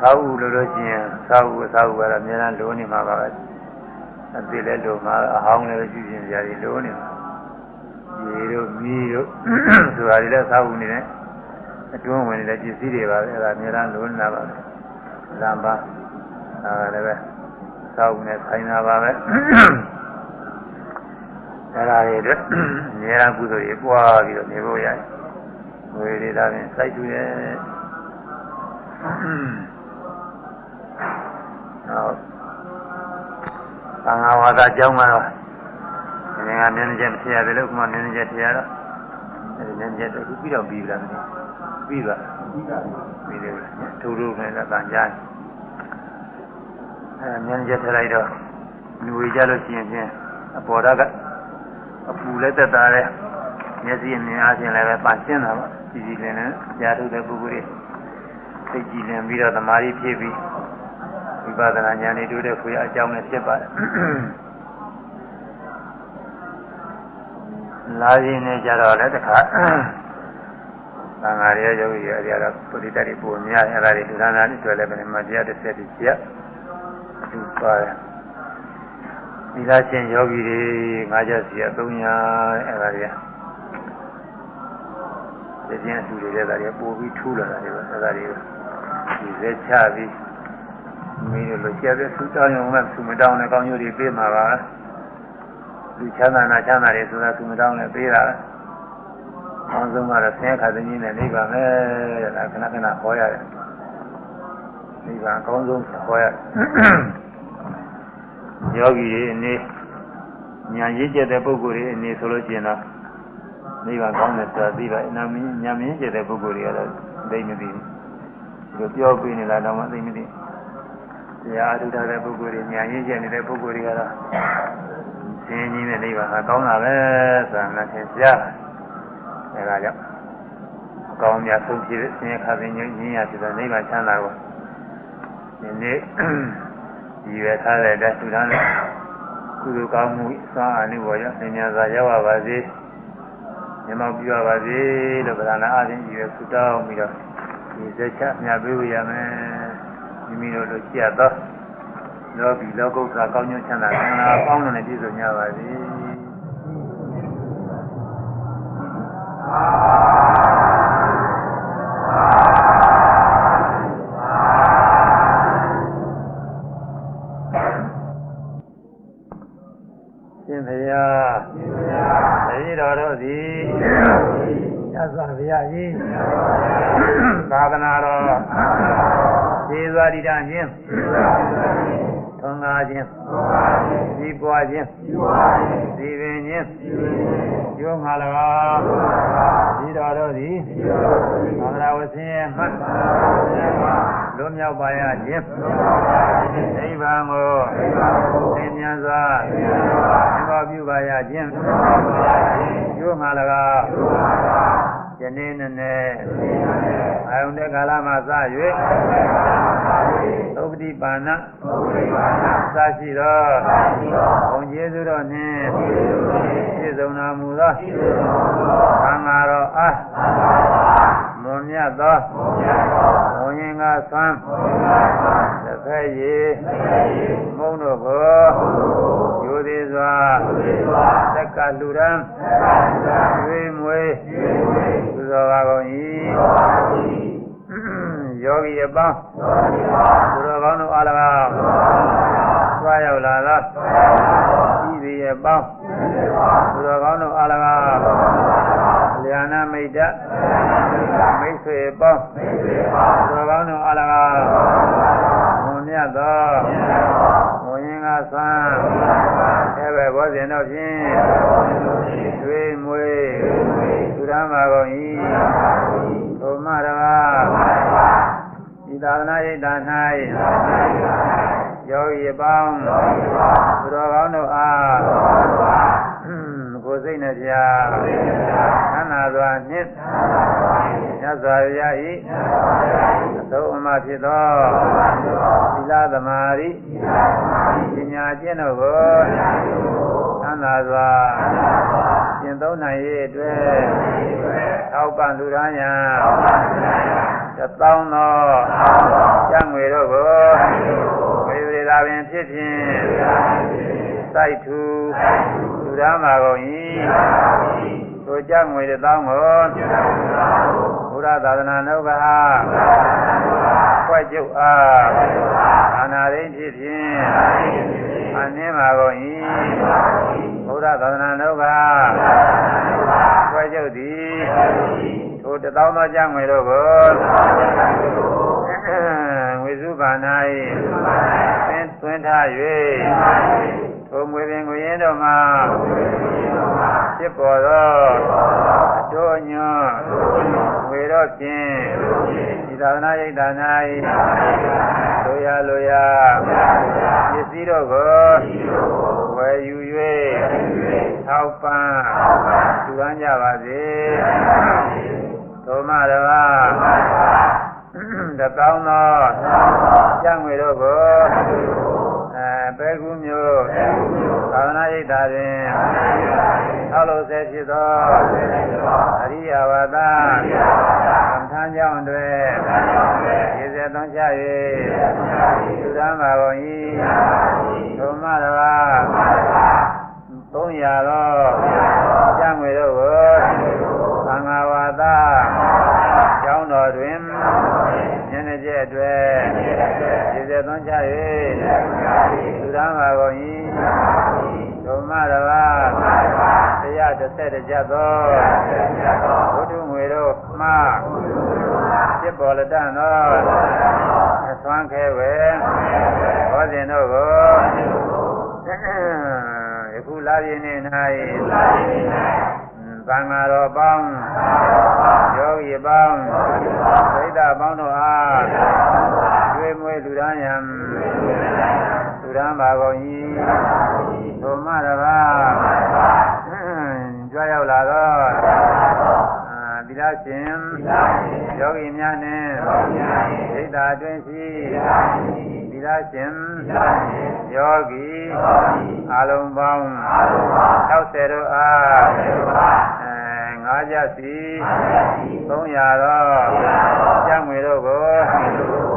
သာဝလို့လို့ရှိရင်သာဝသာဝကတော့အများအားလိုနေမှာပါပဲ အသေးလည်းလိုမှာအဟောင်းလည်းရှိရှင်ကြရည်လိုနေမှာရေတို့မီးတို့ဆိုတာတွေလည်းသာဝနေတယ်အတွင်းဝင်နေတဲ့ပစ္စည်းတွေပါပဲအဲ့ဒါအများအားလိုနေတာပါပဲလမ်းပါဒါလည်းပဲသာဝနဲ့ဆိုင်တာပါပဲအဲ့ဒါတွေအတွက်အများအားကုသိုလ်တွေပွားပြီးတော့နေဖို့ရတယ်ငွေတွေဒါဖြင့်စိုက်တူရဲ့ဟုတ် သံဃာဝါဒအကြောင်းကတော့ဒီကမျက်နှာချက်မထည့်ရတယ်လို့ခုမှမျက်နှာချက်ထည့်ရတော့အဲဒီမျက်နှာချက်တခုပြီးတော့ပြီးလားမသိပြီးပါပြီးတယ်ထိုးထိုးနဲ့တန်ကြားအဲမျက်နှာချက်ထည့်လိုက်တော့လူဝေကြလို့ရှိရင်ဖြင့်အပေါ်ဓာတ်ကအပူလည်းတက်တာလဲမျက်စိအမြင်အားဖြင့်လည်းပဲပန့်ရှင်းတာပါကြည်ကြည်လင်လင်ကြားထုတ်တဲ့ပုဂ္ဂိုလ်တွေသိကြည်လင်ပြီးတော့သမာဓိဖြစ်ပြီး ဝိပဿနာဉာဏ်တွေတိုးတဲ့ခွေအကြောင်းနဲ့ဖြစ်ပါတယ်လာရင်နေကြတော့လည်းတခါသံဃာရဲ့ယောဂီရဲ့အရာတော့ပုရိသတ်တွေပုံများအဲ့ဒါတွေလူသားသားတွေတွေ့လည်းပဲမတရားတစ်ဆက်တည်းကြသူပါတယ်ဒီလားချင်းယောဂီတွေငါးချက်စီအ300အဲ့ဒါတွေကဒီကျင်းအထူတွေတဲ့ဒါတွေပို့ပြီးထူးလာတာတွေပဲအဲ့ဒါတွေဒီစက်ချပြီး မင်းတို့လိုကျက်တဲ့သူတောင်းရုံနဲ့သူမတောင်းတဲ့ကောင်းကျိုးတွေပေးမှာပါလူချမ်းသာနာချမ်းသာတယ်ဆိုတာသူမတောင်းနဲ့ပေးတာအောင်ဆုံးကတော့ဆင်းရဲခါသိင်းနဲ့နိဗ္ဗာန်ပဲတဲ့ဒါခဏခဏဟောရတယ်နိဗ္ဗာန်အကောင်းဆုံးဟောရယောဂီတွေအနေညာရည်ကျက်တဲ့ပုဂ္ဂိုလ်တွေအနေဆိုလို့ရှိရင်တော့နိဗ္ဗာန်ကောင်းတယ်ဆိုတာသိပါအနာမင်းညာမင်းကျက်တဲ့ပုဂ္ဂိုလ်တွေကတော့သိမသိဘူးဒီလိုပြောပြနေလားတော့မသိမသိတ ရားအထုထားတဲ့ပုဂ္ဂိုလ်တွေညာရည်ကျက်နေတဲ့ပုဂ္ဂိုလ်တွေကတော့ဆင်းကြီးတဲ့နိဗ္ဗာန်ကကောင်းတာပဲဆိုတာနဲ့သင်ကြားအဲဒါကြောင့်အကောင်းများဆုံးဖြစ်ဆင်းရဲခါသိညဉ့်ရဖြစ်တဲ့နိဗ္ဗာန်ချမ်းသာကိုဒီနေ့ရည်ရွယ်ထားတဲ့အတိုင်းသူထားတဲ့ကုသိုလ်ကောင်းမှုစွမ်းအားနည်းပေါ်ရောက်သင်ညာသာရောက်ပါပါစေမြတ်မောပြပါပါစေလို့ဗလာနာအားဖြင့်ရည်ရွယ်ဆုတောင်းပြီးတော့ဒီစက်ချမြတ်ပေးရမယ် မိမိတို့လိုကြက်သောလောကီလောကုတ္တရာကောင်းကျိုးချမ်းသာသံဃာပေါင်းနဲ့ပြည့်စုံကြပါစေရှင်ဘုရားရှင်ဘုရားတတိတော်တို့သည်သစ္စာဘုရားကြီးသာသနာတော် သေစွာတိတခြင်းသွန်ကားခြင်းဒီပွားခြင်းဒီပင်ခြင်းကျိုးငါ၎င်းဒီတော်တို့သည်သာသနာဝဆင်းရဲမှလွတ်မြောက်ပါရခြင်းနိဗ္ဗာန်ကိုသင်မြန်စွာသင်္ဘောပြုပါရခြင်းကျိုးငါ၎င်း ယနေ့နဲ့အာယုန်တဲ့ကာလမှာစ၍သုပတိပါဏသရှိသောဘုံကျေးဇူးတော်နှင့်ပြည့်စုံတော်မူသောသံဃာတော်အားမွန်မြတ်သောဘုံရင်ကသံတစ်ဖက်ရည်မုံတို့ကိုယူသေးစွာသက်ကလူရန်ရွေမွေ သူတော်ပါကုန်၏ယောဂီအပေါင်းသူတော်ကောင်းတို့အား၎င်းသွားရောက်လာသောဤသည်အပေါင်းသူတော်ကောင်းတို့အား၎င်းလျာဏမိတ်တမိတ်ဆွေအပေါင်းသူတော်ကောင်းတို့အား၎င်းဘုံမြတ်သောဘုံရင်ကသံအဲပဲဘောဇင်တို့ဖြင့်တွေးမွေသူရ မ်းပါကုန်၏ဘုမရပါဤသာသနာ့ဣဒ္ဓ၌ယောဂီအပေါင်းသူတော်ကောင်းတို့အားကိုယ်စိတ်နှပြသန္နာစွာနှင့်ညစွာရ၏အသုံးအမဖြစ်သောသီလသမာဓိပညာကျင့်တို့ကို သန္နာစွာကျင့်သုံးနိုင်၏အတွက်ထောက်ပံ့လူရန်ရန်တသောင်းသောကျငွေတို့ကိုဝေဝေလာပင်ဖြစ်ဖြင့်စိုက်ထူလူရန်ပါကုန်၏ထိုကျငွေတသောင်းကိုဘု ရားသာသနာ့နှုတ်ကဟာဖွဲ့ကျုပ်အားအာနာရိဖြစ်ဖြင့်အနည်းပါကုန်၏ဘုရားသာသနာ့နှုတ်ကဖွဲ့ကျုပ်သည်ထိုတသောသောကျငွေတို့ကိုငွေစုဘာနာ၏သင်သွင်းထား၍ထိုငွေပင်ငွေရင်းတို့မှာ ဖြစ်ပေါ်သောအတို့ညွန်ငွေတော့ဖြင့်ဒီသာသနာရိတ်သာ၌လိုရလိုရပစ္စည်းတို့ကိုဝယ်ယူ၍ထောက်ပံ့သူရန်ကြပါစေသောမရပါတကောင်းသောကျငွေတို့ကိုအဲပဲကူးမျိုး သာဘာဝနာဣဒ္ဓတွင်သောလို့ဆဲဖြစ်သောအရိယဝါဒကမ္မထမ်းကြောင်းတွေရေစေသွန်းချ၍သုဒ္ဓမာဘုံဤသုမရဘာ300သောကျမ်းငွေတို့ကိုသံဃာဝါဒကျောင်းတော်တွင်ညနေကျက်အတွက်ရေစေသွန်းချ၍သုဒ္ဓမာဘုံဤသု မရဘာတရားတစ်ဆက်တကြသောဘုဒ္ဓငွေတို့မှဖြစ်ပေါ်လက်တန်သောအသွမ်းခဲဝဲဟောစဉ်တို့ကိုယခုလာပြင်းနေ၌သံဃာတော်ပေါင်းယောဂီပေါင်းသိဒ္ဓပေါင်းတို့အားကျွေးမွေးလူရန်ယံလူရန်ပါကုန်၏ သို့မှတပါကြွရောက်လာသောသီလရှင်ယောဂီများနှင့်ဒိဋ္ဌာအတွင်းရှိသီလရှင်ယောဂီအလုံးပေါင်း60တို့အားအဲငါးကြစီ300တော့ကျမ်းငွေတို့ကို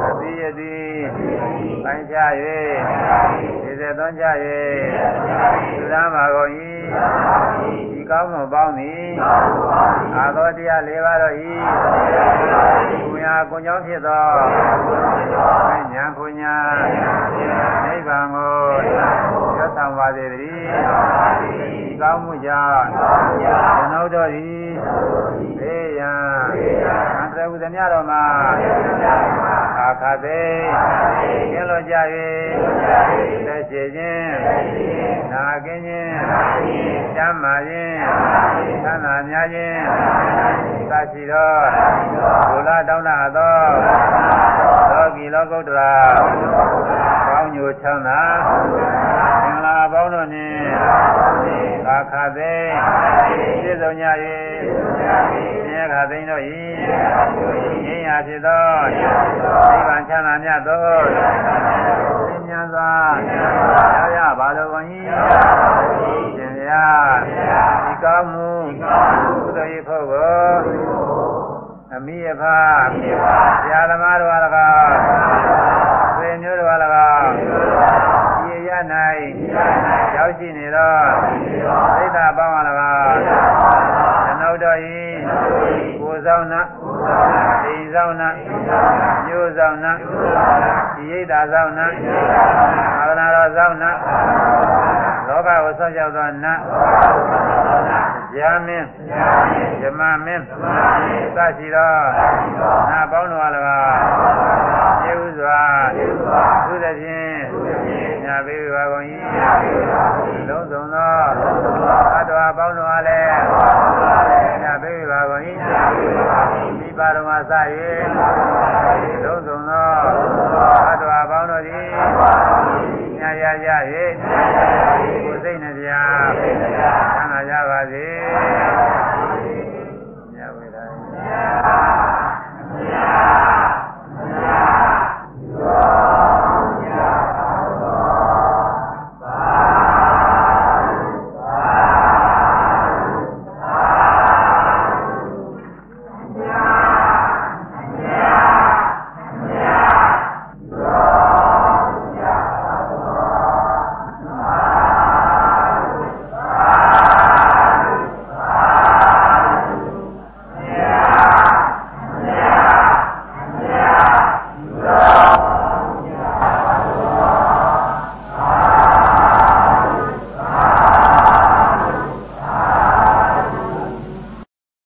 အသီးအသီးပိုင်းခြား၍ဒီ စေသွန်းကြ၍သုရမဂုံဤဒီကောင်းမှုပေါင်းသည်အာသောတရား၄ပါးတို့ဤကိုညာကိုကြောင့်ဖြစ်သောညာကိုညာနိဗ္ဗာန်ကိုရသပါစေတည်းဒီကောင်းမှုကြောင့်ကျွန်ုပ်တို့ဤဘေးရန် အန္တရာယ်သမျှတော်မှာအခါသေးကျင်းလို့ကြ၍သက်ရှိခြင်းနာကင်းခြင်းကျမ်းမာခြင်းသံသာများခြင်းသရှိသောဒုလတောင်းတသောလောကီလောကုတ္တရာကောင်းညိုချမ်းသာသင်္လာပေါင်းတို့နှင့်သာခသေးပြည့်စုံကြ၍ မြဲခသိန်းတို့၏ဉာဏ်ရာဖြစ်သောနိဗ္ဗာန်ချမ်းသာမြတ်သောသင်္ညာစွာရရပါတော်ဝင်၏ရှင်ဗျာဒီကောင်းမှုကုသိုလ်၏ဖို့ကိုအမိအဖဆရာသမားတို့အား၎င်းဆွေမျိုးတို့အား၎င်းဒီရ၌ရောက်ရှိနေသောသိက္ခာပေါင်းအား၎င်း ကျွန်ုပ်တို့၏ကိုယ်ဆောင်နာအိမ်ဆောင်နာမျိုးဆောင်နာဒီရိတ်တာဆောင်နာသာသနာတော်ဆောင်နာလောကကိုဆောက်ရှောက်သောနတ်ယာမင်းယမမင်းသရှိသောနာပေါင်းတော်၎င်းကျေဥစွာသူသဖြင့် ညာပေးပါကုန်၏လုံးစုံသောသတ္တဝါပေါင်းတို့အားလည်းပညာပေးပါကုန်၏ဒီပါတော်မှာစ၍လုံးစုံသောသတ္တဝါပေါင်းတို့သည်ညာရရ၍ကိုယ်စိတ်နှပြဆန္ဒကြပါစေညဝေဒာညဝေဒာ